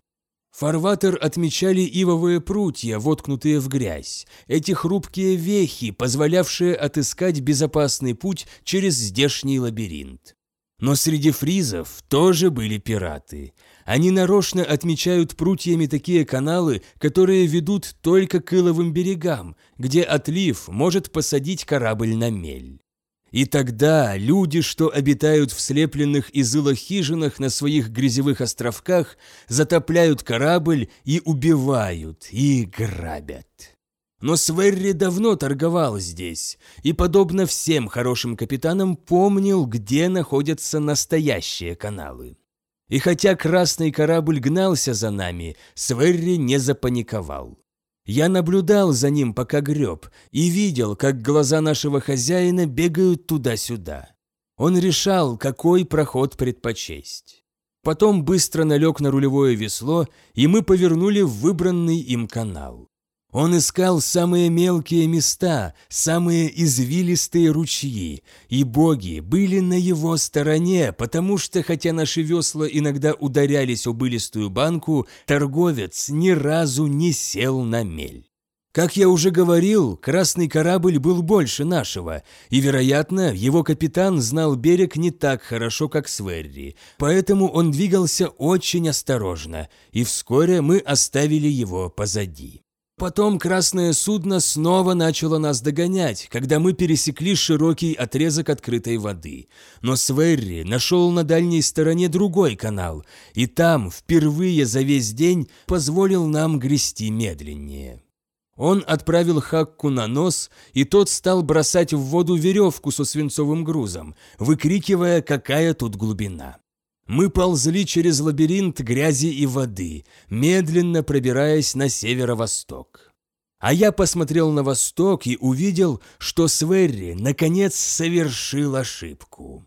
Фарватер отмечали ивовые прутья, воткнутые в грязь, эти хрупкие вехи, позволявшие отыскать безопасный путь через здешний лабиринт. Но среди фризов тоже были пираты. Они нарочно отмечают прутьями такие каналы, которые ведут только к иловым берегам, где отлив может посадить корабль на мель. И тогда люди, что обитают в слепленных из ила хижинах на своих грязевых островках, затопляют корабль и убивают, и грабят. Но Сверри давно торговал здесь, и, подобно всем хорошим капитанам, помнил, где находятся настоящие каналы. И хотя красный корабль гнался за нами, Сверри не запаниковал. Я наблюдал за ним, пока греб, и видел, как глаза нашего хозяина бегают туда-сюда. Он решал, какой проход предпочесть. Потом быстро налег на рулевое весло, и мы повернули в выбранный им канал. Он искал самые мелкие места, самые извилистые ручьи, и боги были на его стороне, потому что, хотя наши весла иногда ударялись об илистую банку, торговец ни разу не сел на мель. Как я уже говорил, красный корабль был больше нашего, и, вероятно, его капитан знал берег не так хорошо, как Сверри, поэтому он двигался очень осторожно, и вскоре мы оставили его позади. Потом красное судно снова начало нас догонять, когда мы пересекли широкий отрезок открытой воды. Но Сверри нашел на дальней стороне другой канал, и там, впервые за весь день, позволил нам грести медленнее. Он отправил Хакку на нос, и тот стал бросать в воду веревку со свинцовым грузом, выкрикивая, какая тут глубина. Мы ползли через лабиринт грязи и воды, медленно пробираясь на северо-восток. А я посмотрел на восток и увидел, что Сверри наконец совершил ошибку.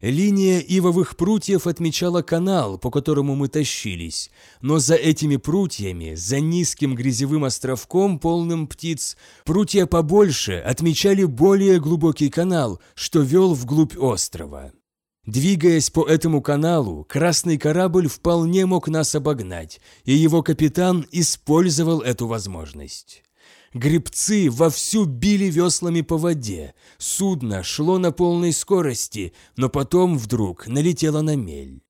Линия ивовых прутьев отмечала канал, по которому мы тащились, но за этими прутьями, за низким грязевым островком, полным птиц, прутья побольше отмечали более глубокий канал, что вел вглубь острова. Двигаясь по этому каналу, красный корабль вполне мог нас обогнать, и его капитан использовал эту возможность. Гребцы вовсю били веслами по воде, судно шло на полной скорости, но потом вдруг налетело на мель.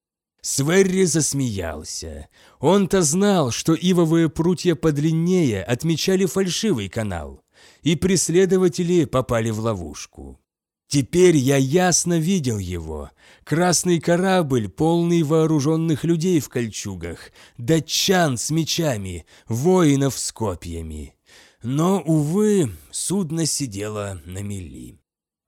Сверри засмеялся. Он-то знал, что ивовые прутья подлиннее отмечали фальшивый канал, и преследователи попали в ловушку. Теперь я ясно видел его. Красный корабль, полный вооруженных людей в кольчугах, датчан с мечами, воинов с копьями. Но, увы, судно сидело на мели.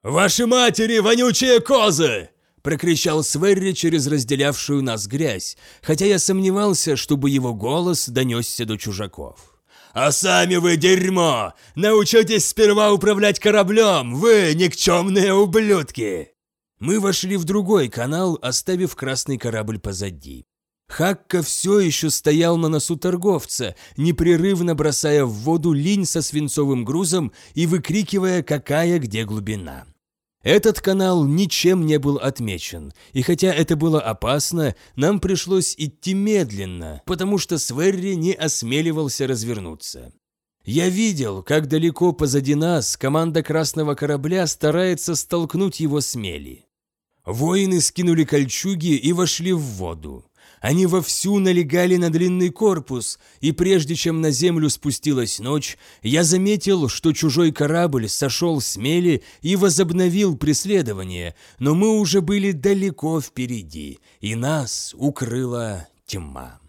«Ваши матери, вонючие козы!» – прокричал Сверри через разделявшую нас грязь, хотя я сомневался, чтобы его голос донесся до чужаков. А сами вы дерьмо! Научитесь сперва управлять кораблем, вы никчемные ублюдки!» Мы вошли в другой канал, оставив красный корабль позади. Хакка все еще стоял на носу торговца, непрерывно бросая в воду линь со свинцовым грузом и выкрикивая, какая где глубина. Этот канал ничем не был отмечен, и хотя это было опасно, нам пришлось идти медленно, потому что Сверри не осмеливался развернуться. Я видел, как далеко позади нас команда красного корабля старается столкнуть его с мели. Воины скинули кольчуги и вошли в воду. Они вовсю налегали на длинный корпус, и прежде чем на землю спустилась ночь, я заметил, что чужой корабль сошел с мели и возобновил преследование, но мы уже были далеко впереди, и нас укрыла тьма.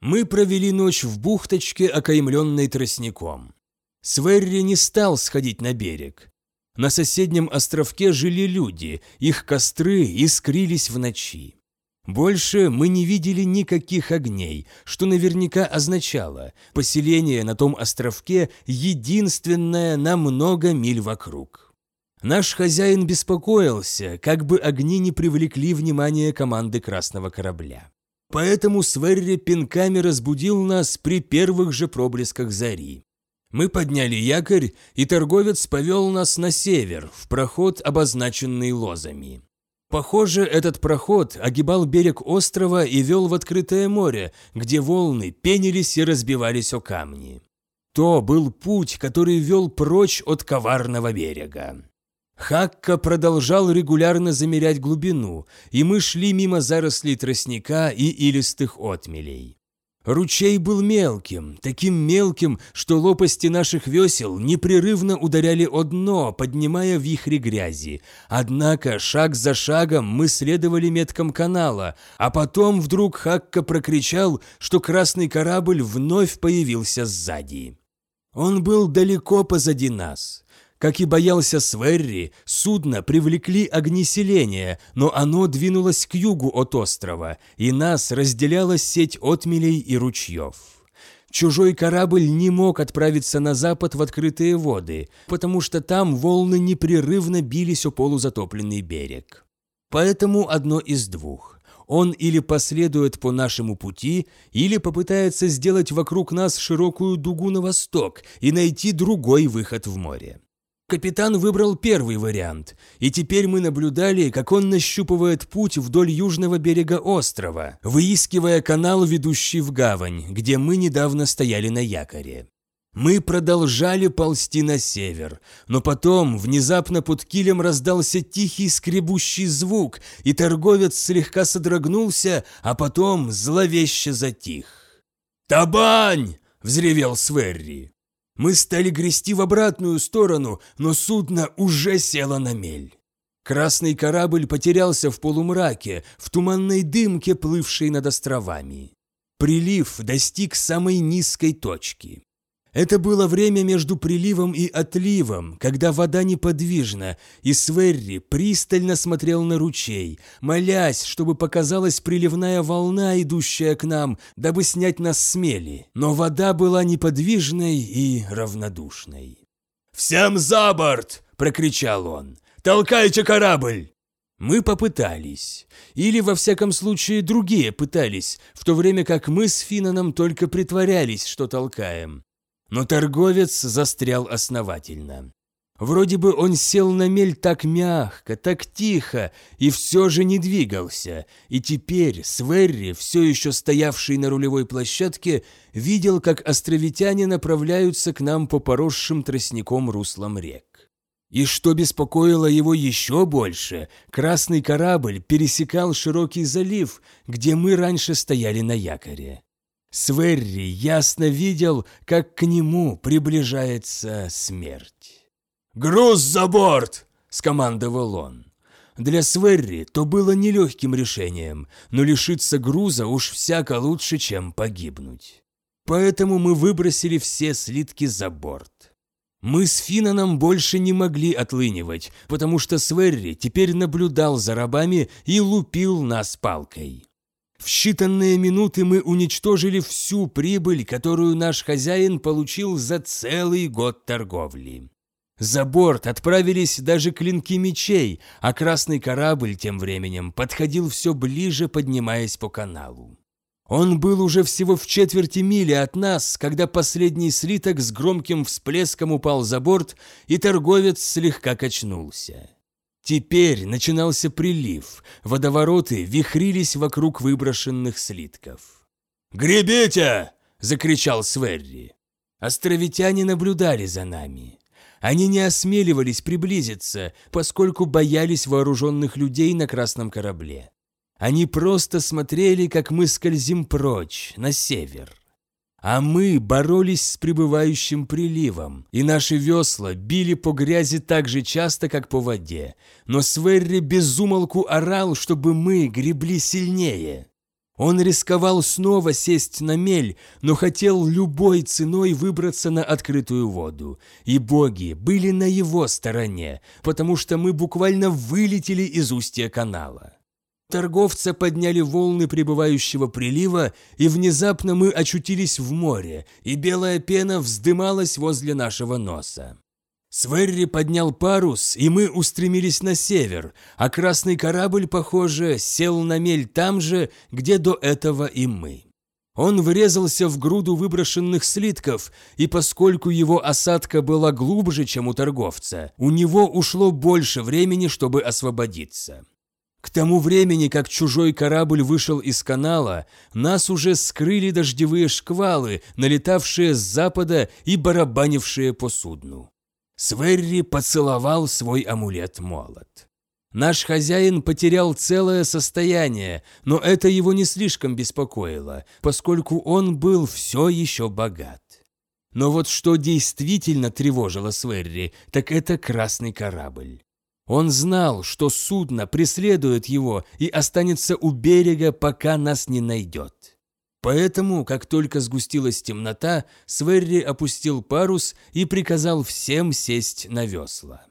Мы провели ночь в бухточке, окаймленной тростником. Сверри не стал сходить на берег. На соседнем островке жили люди, их костры искрились в ночи. Больше мы не видели никаких огней, что наверняка означало, поселение на том островке единственное на много миль вокруг. Наш хозяин беспокоился, как бы огни не привлекли внимание команды красного корабля. Поэтому Сверри пинками разбудил нас при первых же проблесках зари. Мы подняли якорь, и торговец повел нас на север, в проход, обозначенный лозами. Похоже, этот проход огибал берег острова и вел в открытое море, где волны пенились и разбивались о камни. То был путь, который вел прочь от коварного берега. Хакка продолжал регулярно замерять глубину, и мы шли мимо зарослей тростника и илистых отмелей. Ручей был мелким, таким мелким, что лопасти наших весел непрерывно ударяли о дно, поднимая вихри грязи. Однако шаг за шагом мы следовали меткам канала, а потом вдруг Хакка прокричал, что красный корабль вновь появился сзади. Он был далеко позади нас. Как и боялся Сверри, судно привлекли огни селения, но оно двинулось к югу от острова, и нас разделяла сеть отмелей и ручьев. Чужой корабль не мог отправиться на запад в открытые воды, потому что там волны непрерывно бились о полузатопленный берег. Поэтому одно из двух. Он или последует по нашему пути, или попытается сделать вокруг нас широкую дугу на восток и найти другой выход в море. Капитан выбрал первый вариант, и теперь мы наблюдали, как он нащупывает путь вдоль южного берега острова, выискивая канал, ведущий в гавань, где мы недавно стояли на якоре. Мы продолжали ползти на север, но потом внезапно под килем раздался тихий скребущий звук, и торговец слегка содрогнулся, а потом зловеще затих. «Табань!» – взревел Сверри. Мы стали грести в обратную сторону, но судно уже село на мель. Красный корабль потерялся в полумраке, в туманной дымке, плывшей над островами. Прилив достиг самой низкой точки. Это было время между приливом и отливом, когда вода неподвижна, и Сверри пристально смотрел на ручей, молясь, чтобы показалась приливная волна, идущая к нам, дабы снять нас с мели. Но вода была неподвижной и равнодушной. «Всем за борт!» – прокричал он. «Толкайте корабль!» Мы попытались. Или, во всяком случае, другие пытались, в то время как мы с Финаном только притворялись, что толкаем. Но торговец застрял основательно. Вроде бы он сел на мель так мягко, так тихо, и все же не двигался, и теперь Сверри, все еще стоявший на рулевой площадке, видел, как островитяне направляются к нам по поросшим тростником руслам рек. И что беспокоило его еще больше, красный корабль пересекал широкий залив, где мы раньше стояли на якоре. Сверри ясно видел, как к нему приближается смерть. «Груз за борт!» – скомандовал он. Для Сверри то было нелегким решением, но лишиться груза уж всяко лучше, чем погибнуть. Поэтому мы выбросили все слитки за борт. Мы с Финаном больше не могли отлынивать, потому что Сверри теперь наблюдал за рабами и лупил нас палкой. В считанные минуты мы уничтожили всю прибыль, которую наш хозяин получил за целый год торговли. За борт отправились даже клинки мечей, а красный корабль тем временем подходил все ближе, поднимаясь по каналу. Он был уже всего в четверти мили от нас, когда последний слиток с громким всплеском упал за борт, и торговец слегка качнулся. Теперь начинался прилив, водовороты вихрились вокруг выброшенных слитков. «Гребите!» – закричал Сверри. Островитяне наблюдали за нами. Они не осмеливались приблизиться, поскольку боялись вооруженных людей на красном корабле. Они просто смотрели, как мы скользим прочь, на север. А мы боролись с прибывающим приливом, и наши весла били по грязи так же часто, как по воде. Но Сверри безумолку орал, чтобы мы гребли сильнее. Он рисковал снова сесть на мель, но хотел любой ценой выбраться на открытую воду. И боги были на его стороне, потому что мы буквально вылетели из устья канала. Торговца подняли волны прибывающего прилива, и внезапно мы очутились в море, и белая пена вздымалась возле нашего носа. Сверри поднял парус, и мы устремились на север, а красный корабль, похоже, сел на мель там же, где до этого и мы. Он врезался в груду выброшенных слитков, и поскольку его осадка была глубже, чем у торговца, у него ушло больше времени, чтобы освободиться. К тому времени, как чужой корабль вышел из канала, нас уже скрыли дождевые шквалы, налетавшие с запада и барабанившие по судну. Сверри поцеловал свой амулет-молот. Наш хозяин потерял целое состояние, но это его не слишком беспокоило, поскольку он был все еще богат. Но вот что действительно тревожило Сверри, так это красный корабль. Он знал, что судно преследует его и останется у берега, пока нас не найдет. Поэтому, как только сгустилась темнота, Сверри опустил парус и приказал всем сесть на весла.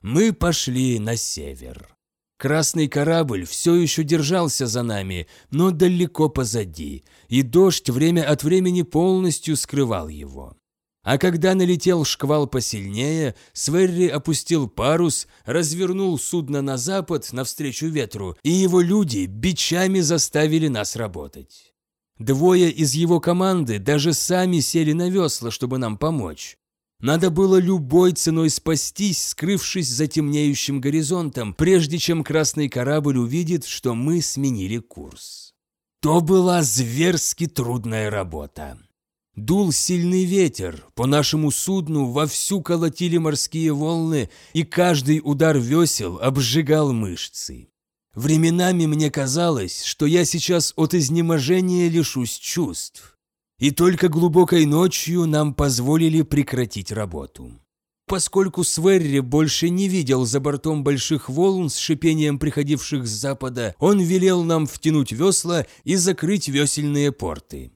Мы пошли на север. Красный корабль все еще держался за нами, но далеко позади, и дождь время от времени полностью скрывал его. А когда налетел шквал посильнее, Сверри опустил парус, развернул судно на запад навстречу ветру, и его люди бичами заставили нас работать. Двое из его команды даже сами сели на весла, чтобы нам помочь. Надо было любой ценой спастись, скрывшись за темнеющим горизонтом, прежде чем красный корабль увидит, что мы сменили курс. То была зверски трудная работа. Дул сильный ветер, по нашему судну вовсю колотили морские волны, и каждый удар весел обжигал мышцы. Временами мне казалось, что я сейчас от изнеможения лишусь чувств. И только глубокой ночью нам позволили прекратить работу. Поскольку Сверри больше не видел за бортом больших волн с шипением приходивших с запада, он велел нам втянуть весла и закрыть весельные порты.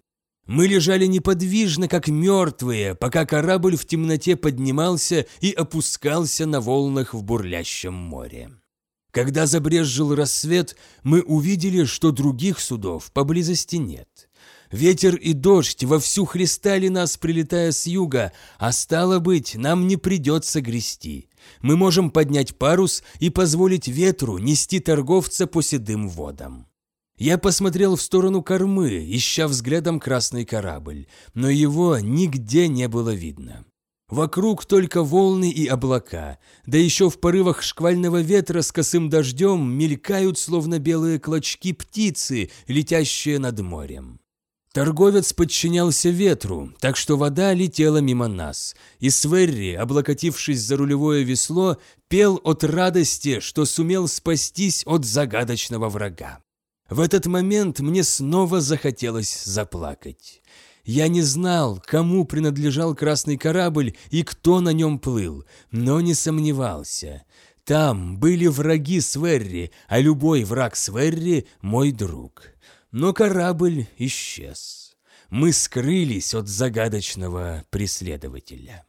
Мы лежали неподвижно, как мертвые, пока корабль в темноте поднимался и опускался на волнах в бурлящем море. Когда забрезжил рассвет, мы увидели, что других судов поблизости нет. Ветер и дождь вовсю хлестали нас, прилетая с юга, а стало быть, нам не придется грести. Мы можем поднять парус и позволить ветру нести торговца по седым водам. Я посмотрел в сторону кормы, ища взглядом красный корабль, но его нигде не было видно. Вокруг только волны и облака, да еще в порывах шквального ветра с косым дождем мелькают, словно белые клочки птицы, летящие над морем. Торговец подчинялся ветру, так что вода летела мимо нас, и Сверри, облокотившись за рулевое весло, пел от радости, что сумел спастись от загадочного врага. В этот момент мне снова захотелось заплакать. Я не знал, кому принадлежал красный корабль и кто на нем плыл, но не сомневался. Там были враги Сверри, а любой враг Сверри – мой друг. Но корабль исчез. Мы скрылись от загадочного преследователя.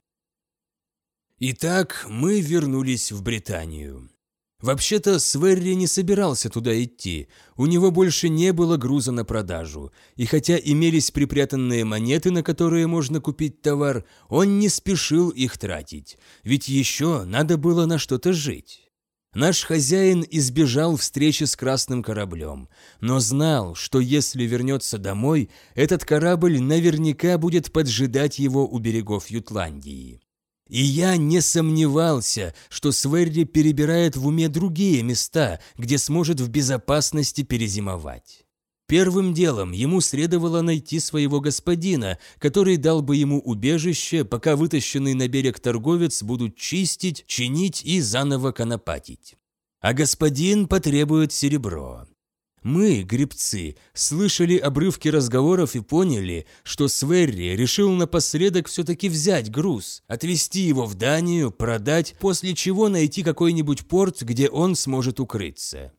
Итак, мы вернулись в Британию. Вообще-то Сверри не собирался туда идти, у него больше не было груза на продажу, и хотя имелись припрятанные монеты, на которые можно купить товар, он не спешил их тратить, ведь еще надо было на что-то жить. Наш хозяин избежал встречи с красным кораблем, но знал, что если вернется домой, этот корабль наверняка будет поджидать его у берегов Ютландии. И я не сомневался, что Сверри перебирает в уме другие места, где сможет в безопасности перезимовать. Первым делом ему следовало найти своего господина, который дал бы ему убежище, пока вытащенный на берег торговец будут чистить, чинить и заново конопатить. А господин потребует серебро. Мы, гребцы, слышали обрывки разговоров и поняли, что Сверри решил напоследок все-таки взять груз, отвезти его в Данию, продать, после чего найти какой-нибудь порт, где он сможет укрыться.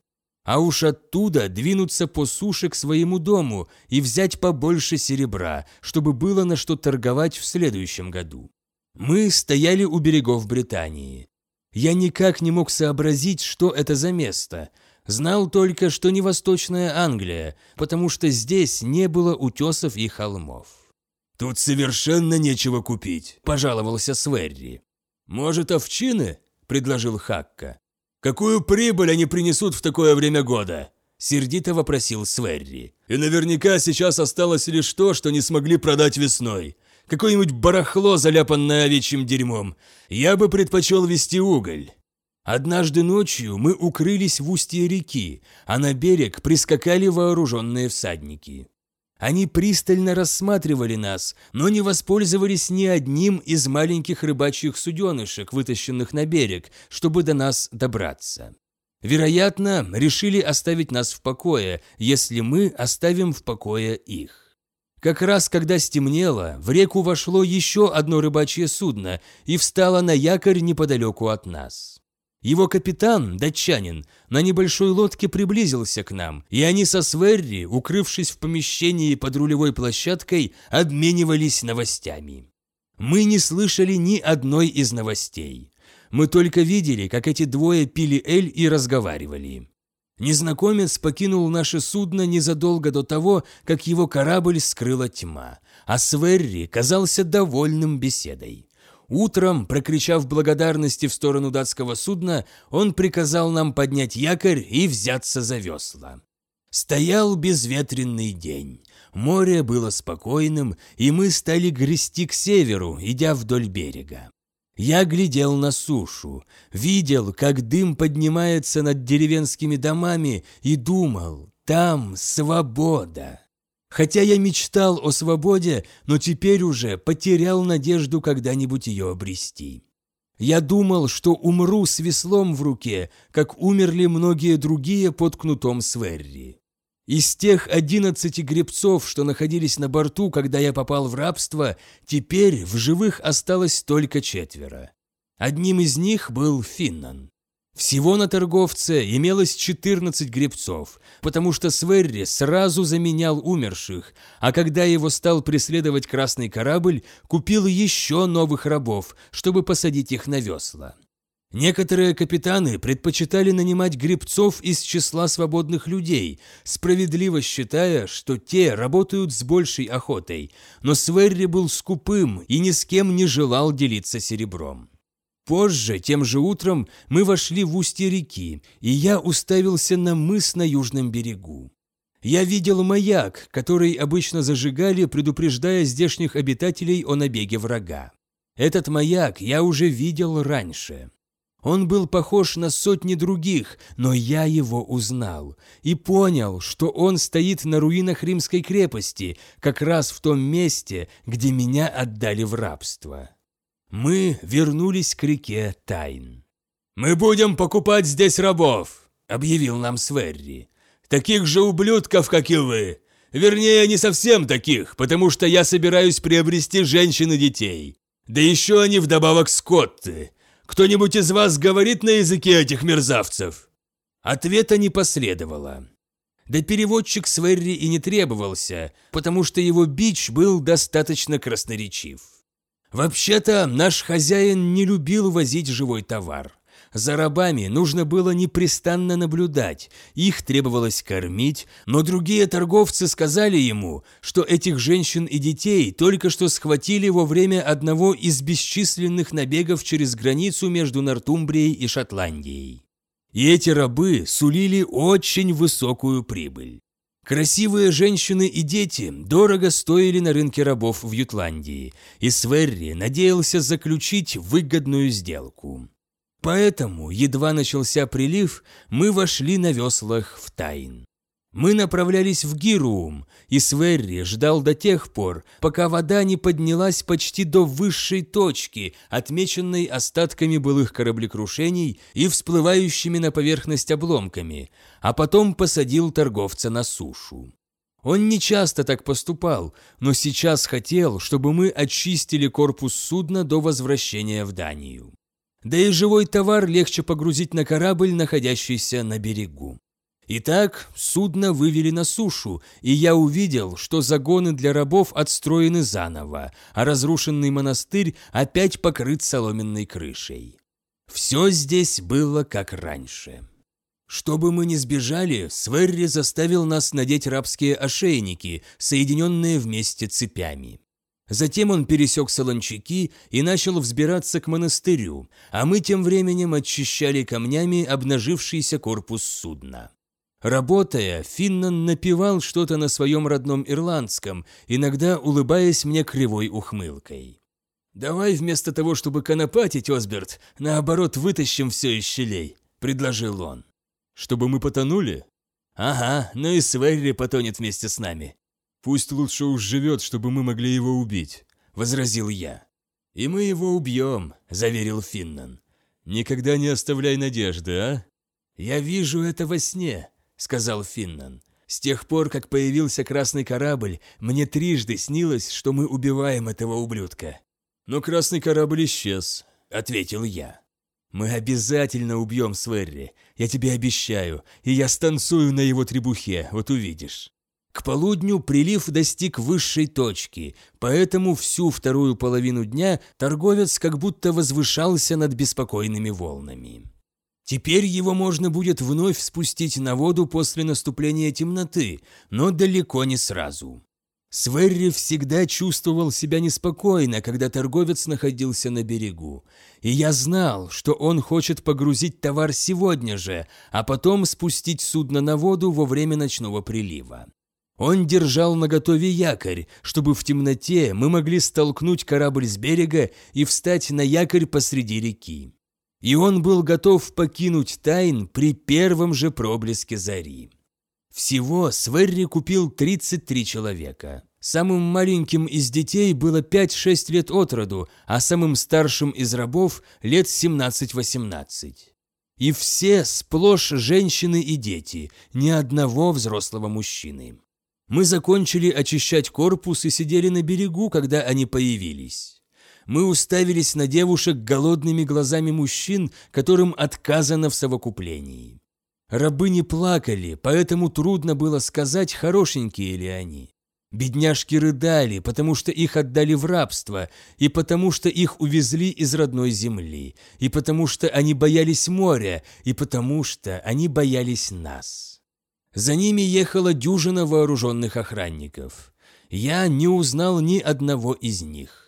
А уж оттуда двинуться по суше к своему дому и взять побольше серебра, чтобы было на что торговать в следующем году. Мы стояли у берегов Британии. Я никак не мог сообразить, что это за место – Знал только, что не Восточная Англия, потому что здесь не было утесов и холмов. «Тут совершенно нечего купить», – пожаловался Сверри. «Может, овчины?» – предложил Хакка. «Какую прибыль они принесут в такое время года?» – сердито вопросил Сверри. «И наверняка сейчас осталось лишь то, что не смогли продать весной. Какое-нибудь барахло, заляпанное овечьим дерьмом. Я бы предпочел вести уголь». Однажды ночью мы укрылись в устье реки, а на берег прискакали вооруженные всадники. Они пристально рассматривали нас, но не воспользовались ни одним из маленьких рыбачьих суденышек, вытащенных на берег, чтобы до нас добраться. Вероятно, решили оставить нас в покое, если мы оставим в покое их. Как раз когда стемнело, в реку вошло еще одно рыбачье судно и встало на якорь неподалеку от нас. Его капитан, датчанин, на небольшой лодке приблизился к нам, и они со Сверри, укрывшись в помещении под рулевой площадкой, обменивались новостями. Мы не слышали ни одной из новостей. Мы только видели, как эти двое пили эль и разговаривали. Незнакомец покинул наше судно незадолго до того, как его корабль скрыла тьма, а Сверри казался довольным беседой. Утром, прокричав благодарности в сторону датского судна, он приказал нам поднять якорь и взяться за весла. Стоял безветренный день. Море было спокойным, и мы стали грести к северу, идя вдоль берега. Я глядел на сушу, видел, как дым поднимается над деревенскими домами и думал, там свобода. Хотя я мечтал о свободе, но теперь уже потерял надежду когда-нибудь ее обрести. Я думал, что умру с веслом в руке, как умерли многие другие под кнутом Сверри. Из тех одиннадцати гребцов, что находились на борту, когда я попал в рабство, теперь в живых осталось только четверо. Одним из них был Финнан. Всего на торговце имелось 14 гребцов, потому что Сверри сразу заменял умерших, а когда его стал преследовать красный корабль, купил еще новых рабов, чтобы посадить их на весла. Некоторые капитаны предпочитали нанимать гребцов из числа свободных людей, справедливо считая, что те работают с большей охотой, но Сверри был скупым и ни с кем не желал делиться серебром. Позже, тем же утром, мы вошли в устье реки, и я уставился на мыс на южном берегу. Я видел маяк, который обычно зажигали, предупреждая здешних обитателей о набеге врага. Этот маяк я уже видел раньше. Он был похож на сотни других, но я его узнал и понял, что он стоит на руинах римской крепости, как раз в том месте, где меня отдали в рабство. Мы вернулись к реке Тайн. «Мы будем покупать здесь рабов», — объявил нам Сверри. «Таких же ублюдков, как и вы. Вернее, не совсем таких, потому что я собираюсь приобрести женщин и детей. Да еще они вдобавок скотты. Кто-нибудь из вас говорит на языке этих мерзавцев?» Ответа не последовало. Да переводчик Сверри и не требовался, потому что его бич был достаточно красноречив. Вообще-то наш хозяин не любил возить живой товар. За рабами нужно было непрестанно наблюдать, их требовалось кормить, но другие торговцы сказали ему, что этих женщин и детей только что схватили во время одного из бесчисленных набегов через границу между Нортумбрией и Шотландией. И эти рабы сулили очень высокую прибыль. Красивые женщины и дети дорого стоили на рынке рабов в Ютландии, и Сверри надеялся заключить выгодную сделку. Поэтому, едва начался прилив, мы вошли на веслах в Тайн. Мы направлялись в Гируум, и Сверри ждал до тех пор, пока вода не поднялась почти до высшей точки, отмеченной остатками былых кораблекрушений и всплывающими на поверхность обломками, а потом посадил торговца на сушу. Он не часто так поступал, но сейчас хотел, чтобы мы очистили корпус судна до возвращения в Данию. Да и живой товар легче погрузить на корабль, находящийся на берегу. Итак, судно вывели на сушу, и я увидел, что загоны для рабов отстроены заново, а разрушенный монастырь опять покрыт соломенной крышей. Все здесь было как раньше. Чтобы мы не сбежали, Сверри заставил нас надеть рабские ошейники, соединенные вместе цепями. Затем он пересек солончаки и начал взбираться к монастырю, а мы тем временем очищали камнями обнажившийся корпус судна. Работая, Финнан напевал что-то на своем родном ирландском, иногда улыбаясь мне кривой ухмылкой. «Давай вместо того, чтобы конопатить, Осберт, наоборот вытащим все из щелей», – предложил он. «Чтобы мы потонули?» «Ага, ну и Сверри потонет вместе с нами». «Пусть лучше уж живет, чтобы мы могли его убить», – возразил я. «И мы его убьем», – заверил Финнан. «Никогда не оставляй надежды, а?» «Я вижу это во сне», сказал Финнан. «С тех пор, как появился красный корабль, мне трижды снилось, что мы убиваем этого ублюдка». «Но красный корабль исчез», — ответил я. «Мы обязательно убьем Сверри, я тебе обещаю, и я станцую на его требухе, вот увидишь». К полудню прилив достиг высшей точки, поэтому всю вторую половину дня торговец как будто возвышался над беспокойными волнами. Теперь его можно будет вновь спустить на воду после наступления темноты, но далеко не сразу. Сверри всегда чувствовал себя неспокойно, когда торговец находился на берегу. И я знал, что он хочет погрузить товар сегодня же, а потом спустить судно на воду во время ночного прилива. Он держал наготове якорь, чтобы в темноте мы могли столкнуть корабль с берега и встать на якорь посреди реки и он был готов покинуть Тайн при первом же проблеске зари. Всего Сверри купил 33 человека. Самым маленьким из детей было 5-6 лет от роду, а самым старшим из рабов лет 17-18. И все сплошь женщины и дети, ни одного взрослого мужчины. Мы закончили очищать корпус и сидели на берегу, когда они появились мы уставились на девушек голодными глазами мужчин, которым отказано в совокуплении. Рабы не плакали, поэтому трудно было сказать, хорошенькие ли они. Бедняжки рыдали, потому что их отдали в рабство, и потому что их увезли из родной земли, и потому что они боялись моря, и потому что они боялись нас. За ними ехала дюжина вооруженных охранников. Я не узнал ни одного из них.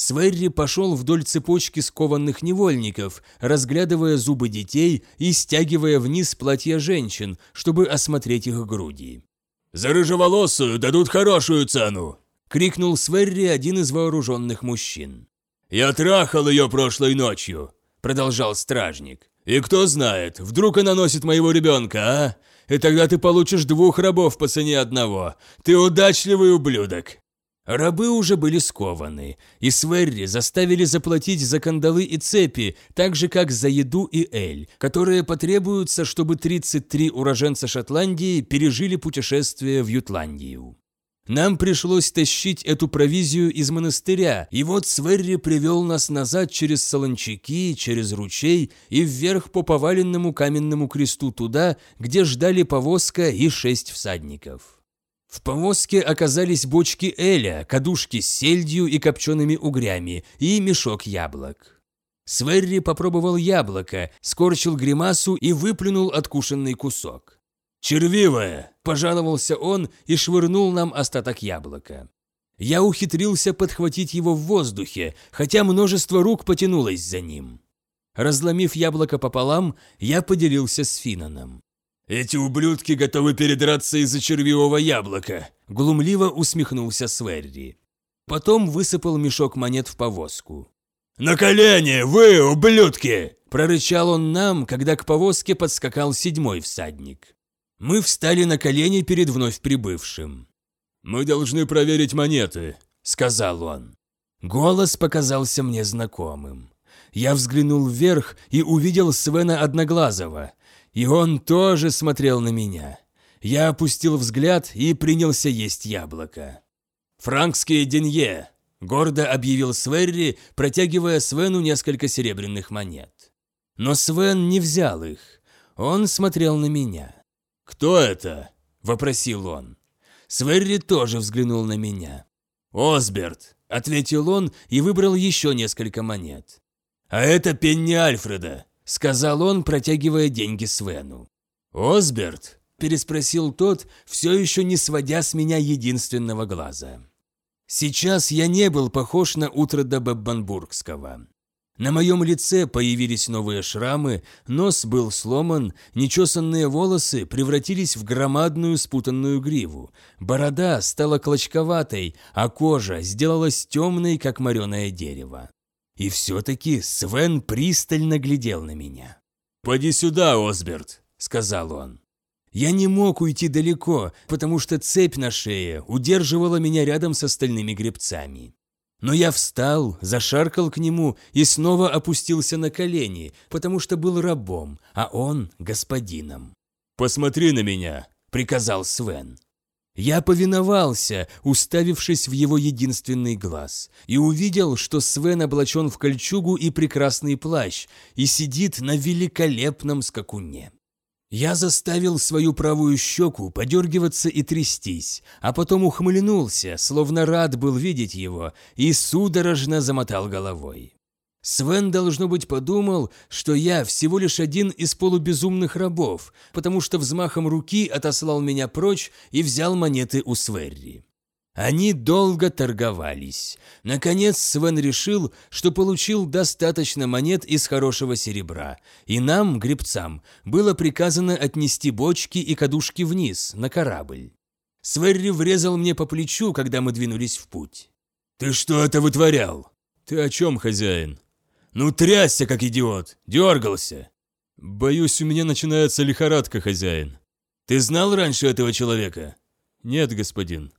Сверри пошел вдоль цепочки скованных невольников, разглядывая зубы детей и стягивая вниз платья женщин, чтобы осмотреть их груди. «За рыжеволосую дадут хорошую цену!» – крикнул Сверри один из вооруженных мужчин. «Я трахал ее прошлой ночью», – продолжал стражник. «И кто знает, вдруг она носит моего ребенка, а? И тогда ты получишь двух рабов по цене одного. Ты удачливый ублюдок!» Рабы уже были скованы, и Сверри заставили заплатить за кандалы и цепи, так же как за еду и эль, которые потребуются, чтобы 33 уроженца Шотландии пережили путешествие в Ютландию. Нам пришлось тащить эту провизию из монастыря, и вот Сверри привел нас назад через солончаки, через ручей и вверх по поваленному каменному кресту туда, где ждали повозка и шесть всадников. В повозке оказались бочки эля, кадушки с сельдью и копчеными угрями и мешок яблок. Сверри попробовал яблоко, скорчил гримасу и выплюнул откушенный кусок. «Червивое!» – пожаловался он и швырнул нам остаток яблока. Я ухитрился подхватить его в воздухе, хотя множество рук потянулось за ним. Разломив яблоко пополам, я поделился с Финаном. «Эти ублюдки готовы передраться из-за червивого яблока», – глумливо усмехнулся Сверри. Потом высыпал мешок монет в повозку. «На колени, вы, ублюдки!» – прорычал он нам, когда к повозке подскакал седьмой всадник. Мы встали на колени перед вновь прибывшим. «Мы должны проверить монеты», – сказал он. Голос показался мне знакомым. Я взглянул вверх и увидел Свена Одноглазого, и он тоже смотрел на меня. Я опустил взгляд и принялся есть яблоко. «Франкские денье», гордо объявил Сверри, протягивая Свену несколько серебряных монет. Но Свен не взял их. Он смотрел на меня. «Кто это?» – вопросил он. Сверри тоже взглянул на меня. «Осберт», – ответил он и выбрал еще несколько монет. «А это пенни Альфреда», – сказал он, протягивая деньги Свену. «Осберт?» – переспросил тот, все еще не сводя с меня единственного глаза. Сейчас я не был похож на Утрода Беббанбургского. На моем лице появились новые шрамы, нос был сломан, нечесанные волосы превратились в громадную спутанную гриву, борода стала клочковатой, а кожа сделалась темной, как мореное дерево. И все-таки Свен пристально глядел на меня. «Поди сюда, Осберт», — сказал он. Я не мог уйти далеко, потому что цепь на шее удерживала меня рядом с остальными гребцами. Но я встал, зашаркал к нему и снова опустился на колени, потому что был рабом, а он господином. «Посмотри на меня», — приказал Свен. Я повиновался, уставившись в его единственный глаз, и увидел, что Свен облачен в кольчугу и прекрасный плащ и сидит на великолепном скакуне. Я заставил свою правую щеку подергиваться и трястись, а потом ухмыльнулся, словно рад был видеть его, и судорожно замотал головой. Свен, должно быть, подумал, что я всего лишь один из полубезумных рабов, потому что взмахом руки отослал меня прочь и взял монеты у Сверри. Они долго торговались. Наконец Свен решил, что получил достаточно монет из хорошего серебра, и нам, гребцам, было приказано отнести бочки и кадушки вниз, на корабль. Сверри врезал мне по плечу, когда мы двинулись в путь. «Ты что это вытворял?» «Ты о чем, хозяин?» «Ну трясся, как идиот, дергался». «Боюсь, у меня начинается лихорадка, хозяин». «Ты знал раньше этого человека?» «Нет, господин».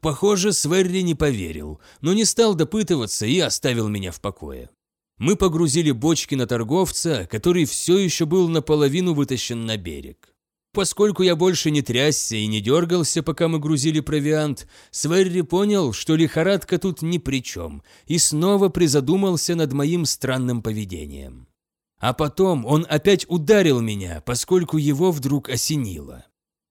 Похоже, Сверри не поверил, но не стал допытываться и оставил меня в покое. Мы погрузили бочки на торговца, который все еще был наполовину вытащен на берег. Поскольку я больше не трясся и не дергался, пока мы грузили провиант, Сверри понял, что лихорадка тут ни при чем, и снова призадумался над моим странным поведением. А потом он опять ударил меня, поскольку его вдруг осенило.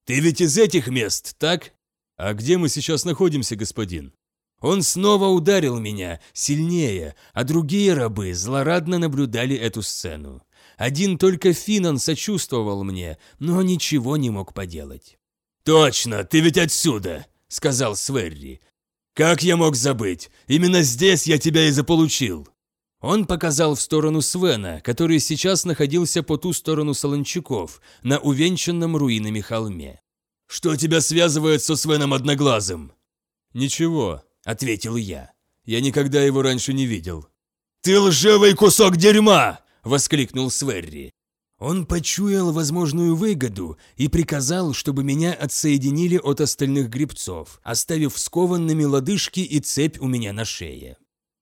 «Ты ведь из этих мест, так?» «А где мы сейчас находимся, господин?» Он снова ударил меня, сильнее, а другие рабы злорадно наблюдали эту сцену. Один только Финан сочувствовал мне, но ничего не мог поделать. «Точно, ты ведь отсюда!» — сказал Сверри. «Как я мог забыть? Именно здесь я тебя и заполучил!» Он показал в сторону Свена, который сейчас находился по ту сторону Солончаков, на увенчанном руинами холме. «Что тебя связывает со Свеном Одноглазым?» «Ничего», — ответил я. «Я никогда его раньше не видел». «Ты лживый кусок дерьма!» — воскликнул Сверри. Он почуял возможную выгоду и приказал, чтобы меня отсоединили от остальных грибцов, оставив скованными лодыжки и цепь у меня на шее.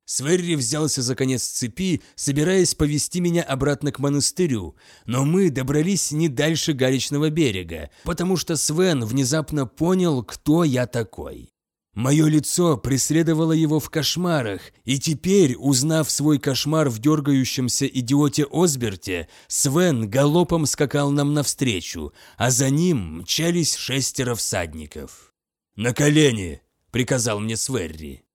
Сверри взялся за конец цепи, собираясь повести меня обратно к монастырю, но мы добрались не дальше Галечного берега, потому что Свен внезапно понял, кто я такой. Мое лицо преследовало его в кошмарах, и теперь, узнав свой кошмар в дергающемся идиоте Осберте, Свен галопом скакал нам навстречу, а за ним мчались шестеро всадников. «На колени!» – приказал мне Сверри.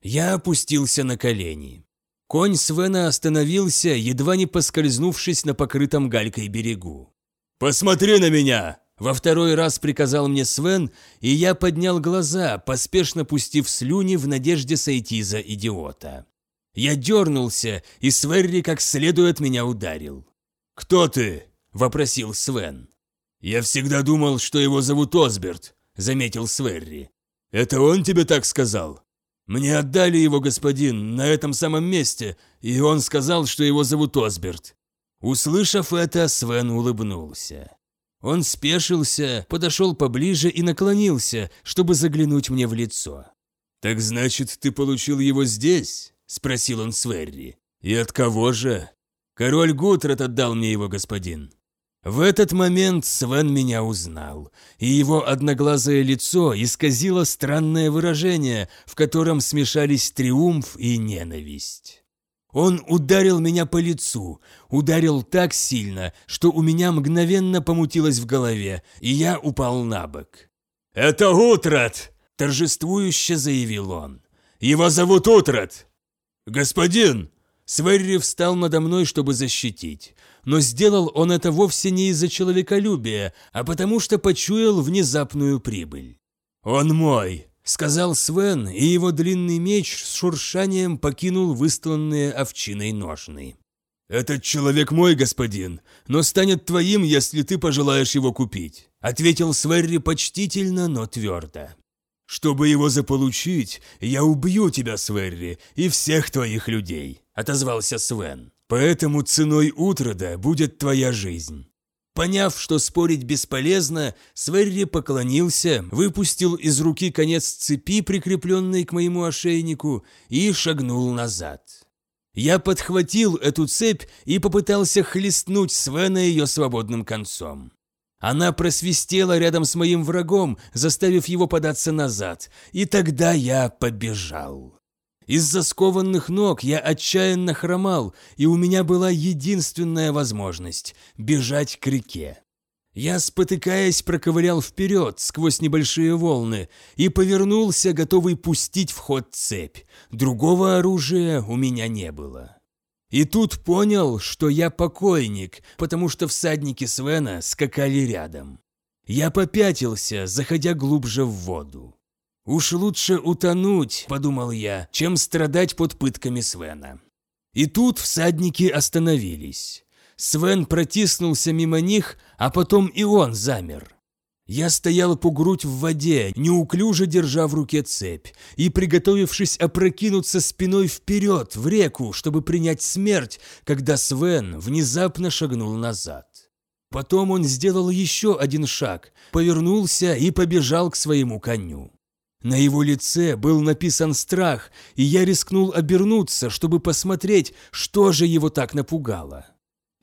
Я опустился на колени. Конь Свена остановился, едва не поскользнувшись на покрытом галькой берегу. «Посмотри на меня!» Во второй раз приказал мне Свен, и я поднял глаза, поспешно пустив слюни в надежде сойти за идиота. Я дернулся, и Сверри как следует меня ударил. «Кто ты?» – вопросил Свен. «Я всегда думал, что его зовут Осберт», – заметил Сверри. «Это он тебе так сказал?» «Мне отдали его господин на этом самом месте, и он сказал, что его зовут Осберт». Услышав это, Свен улыбнулся. Он спешился, подошел поближе и наклонился, чтобы заглянуть мне в лицо. «Так значит, ты получил его здесь?» – спросил он Сверри. «И от кого же?» «Король Гутрат отдал мне его, господин». В этот момент Свен меня узнал, и его одноглазое лицо исказило странное выражение, в котором смешались триумф и ненависть. Он ударил меня по лицу, ударил так сильно, что у меня мгновенно помутилось в голове, и я упал на бок. «Это Утрат!» – торжествующе заявил он. «Его зовут Утрат!» «Господин!» Сверри встал надо мной, чтобы защитить. Но сделал он это вовсе не из-за человеколюбия, а потому что почуял внезапную прибыль. «Он мой!» Сказал Свен, и его длинный меч с шуршанием покинул выстланные овчиной ножны. «Этот человек мой, господин, но станет твоим, если ты пожелаешь его купить», ответил Сверри почтительно, но твердо. «Чтобы его заполучить, я убью тебя, Сверри, и всех твоих людей», отозвался Свен. «Поэтому ценой Утрада будет твоя жизнь». Поняв, что спорить бесполезно, Сверри поклонился, выпустил из руки конец цепи, прикрепленной к моему ошейнику, и шагнул назад. Я подхватил эту цепь и попытался хлестнуть Свена ее свободным концом. Она просвистела рядом с моим врагом, заставив его податься назад, и тогда я побежал. Из-за скованных ног я отчаянно хромал, и у меня была единственная возможность – бежать к реке. Я, спотыкаясь, проковырял вперед сквозь небольшие волны и повернулся, готовый пустить в ход цепь. Другого оружия у меня не было. И тут понял, что я покойник, потому что всадники Свена скакали рядом. Я попятился, заходя глубже в воду. «Уж лучше утонуть», – подумал я, – «чем страдать под пытками Свена». И тут всадники остановились. Свен протиснулся мимо них, а потом и он замер. Я стоял по грудь в воде, неуклюже держа в руке цепь, и приготовившись опрокинуться спиной вперед в реку, чтобы принять смерть, когда Свен внезапно шагнул назад. Потом он сделал еще один шаг, повернулся и побежал к своему коню. На его лице был написан страх, и я рискнул обернуться, чтобы посмотреть, что же его так напугало.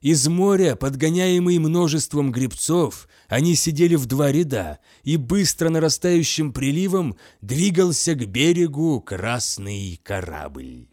Из моря, подгоняемый множеством грибцов, они сидели в два ряда, и быстро нарастающим приливом двигался к берегу красный корабль.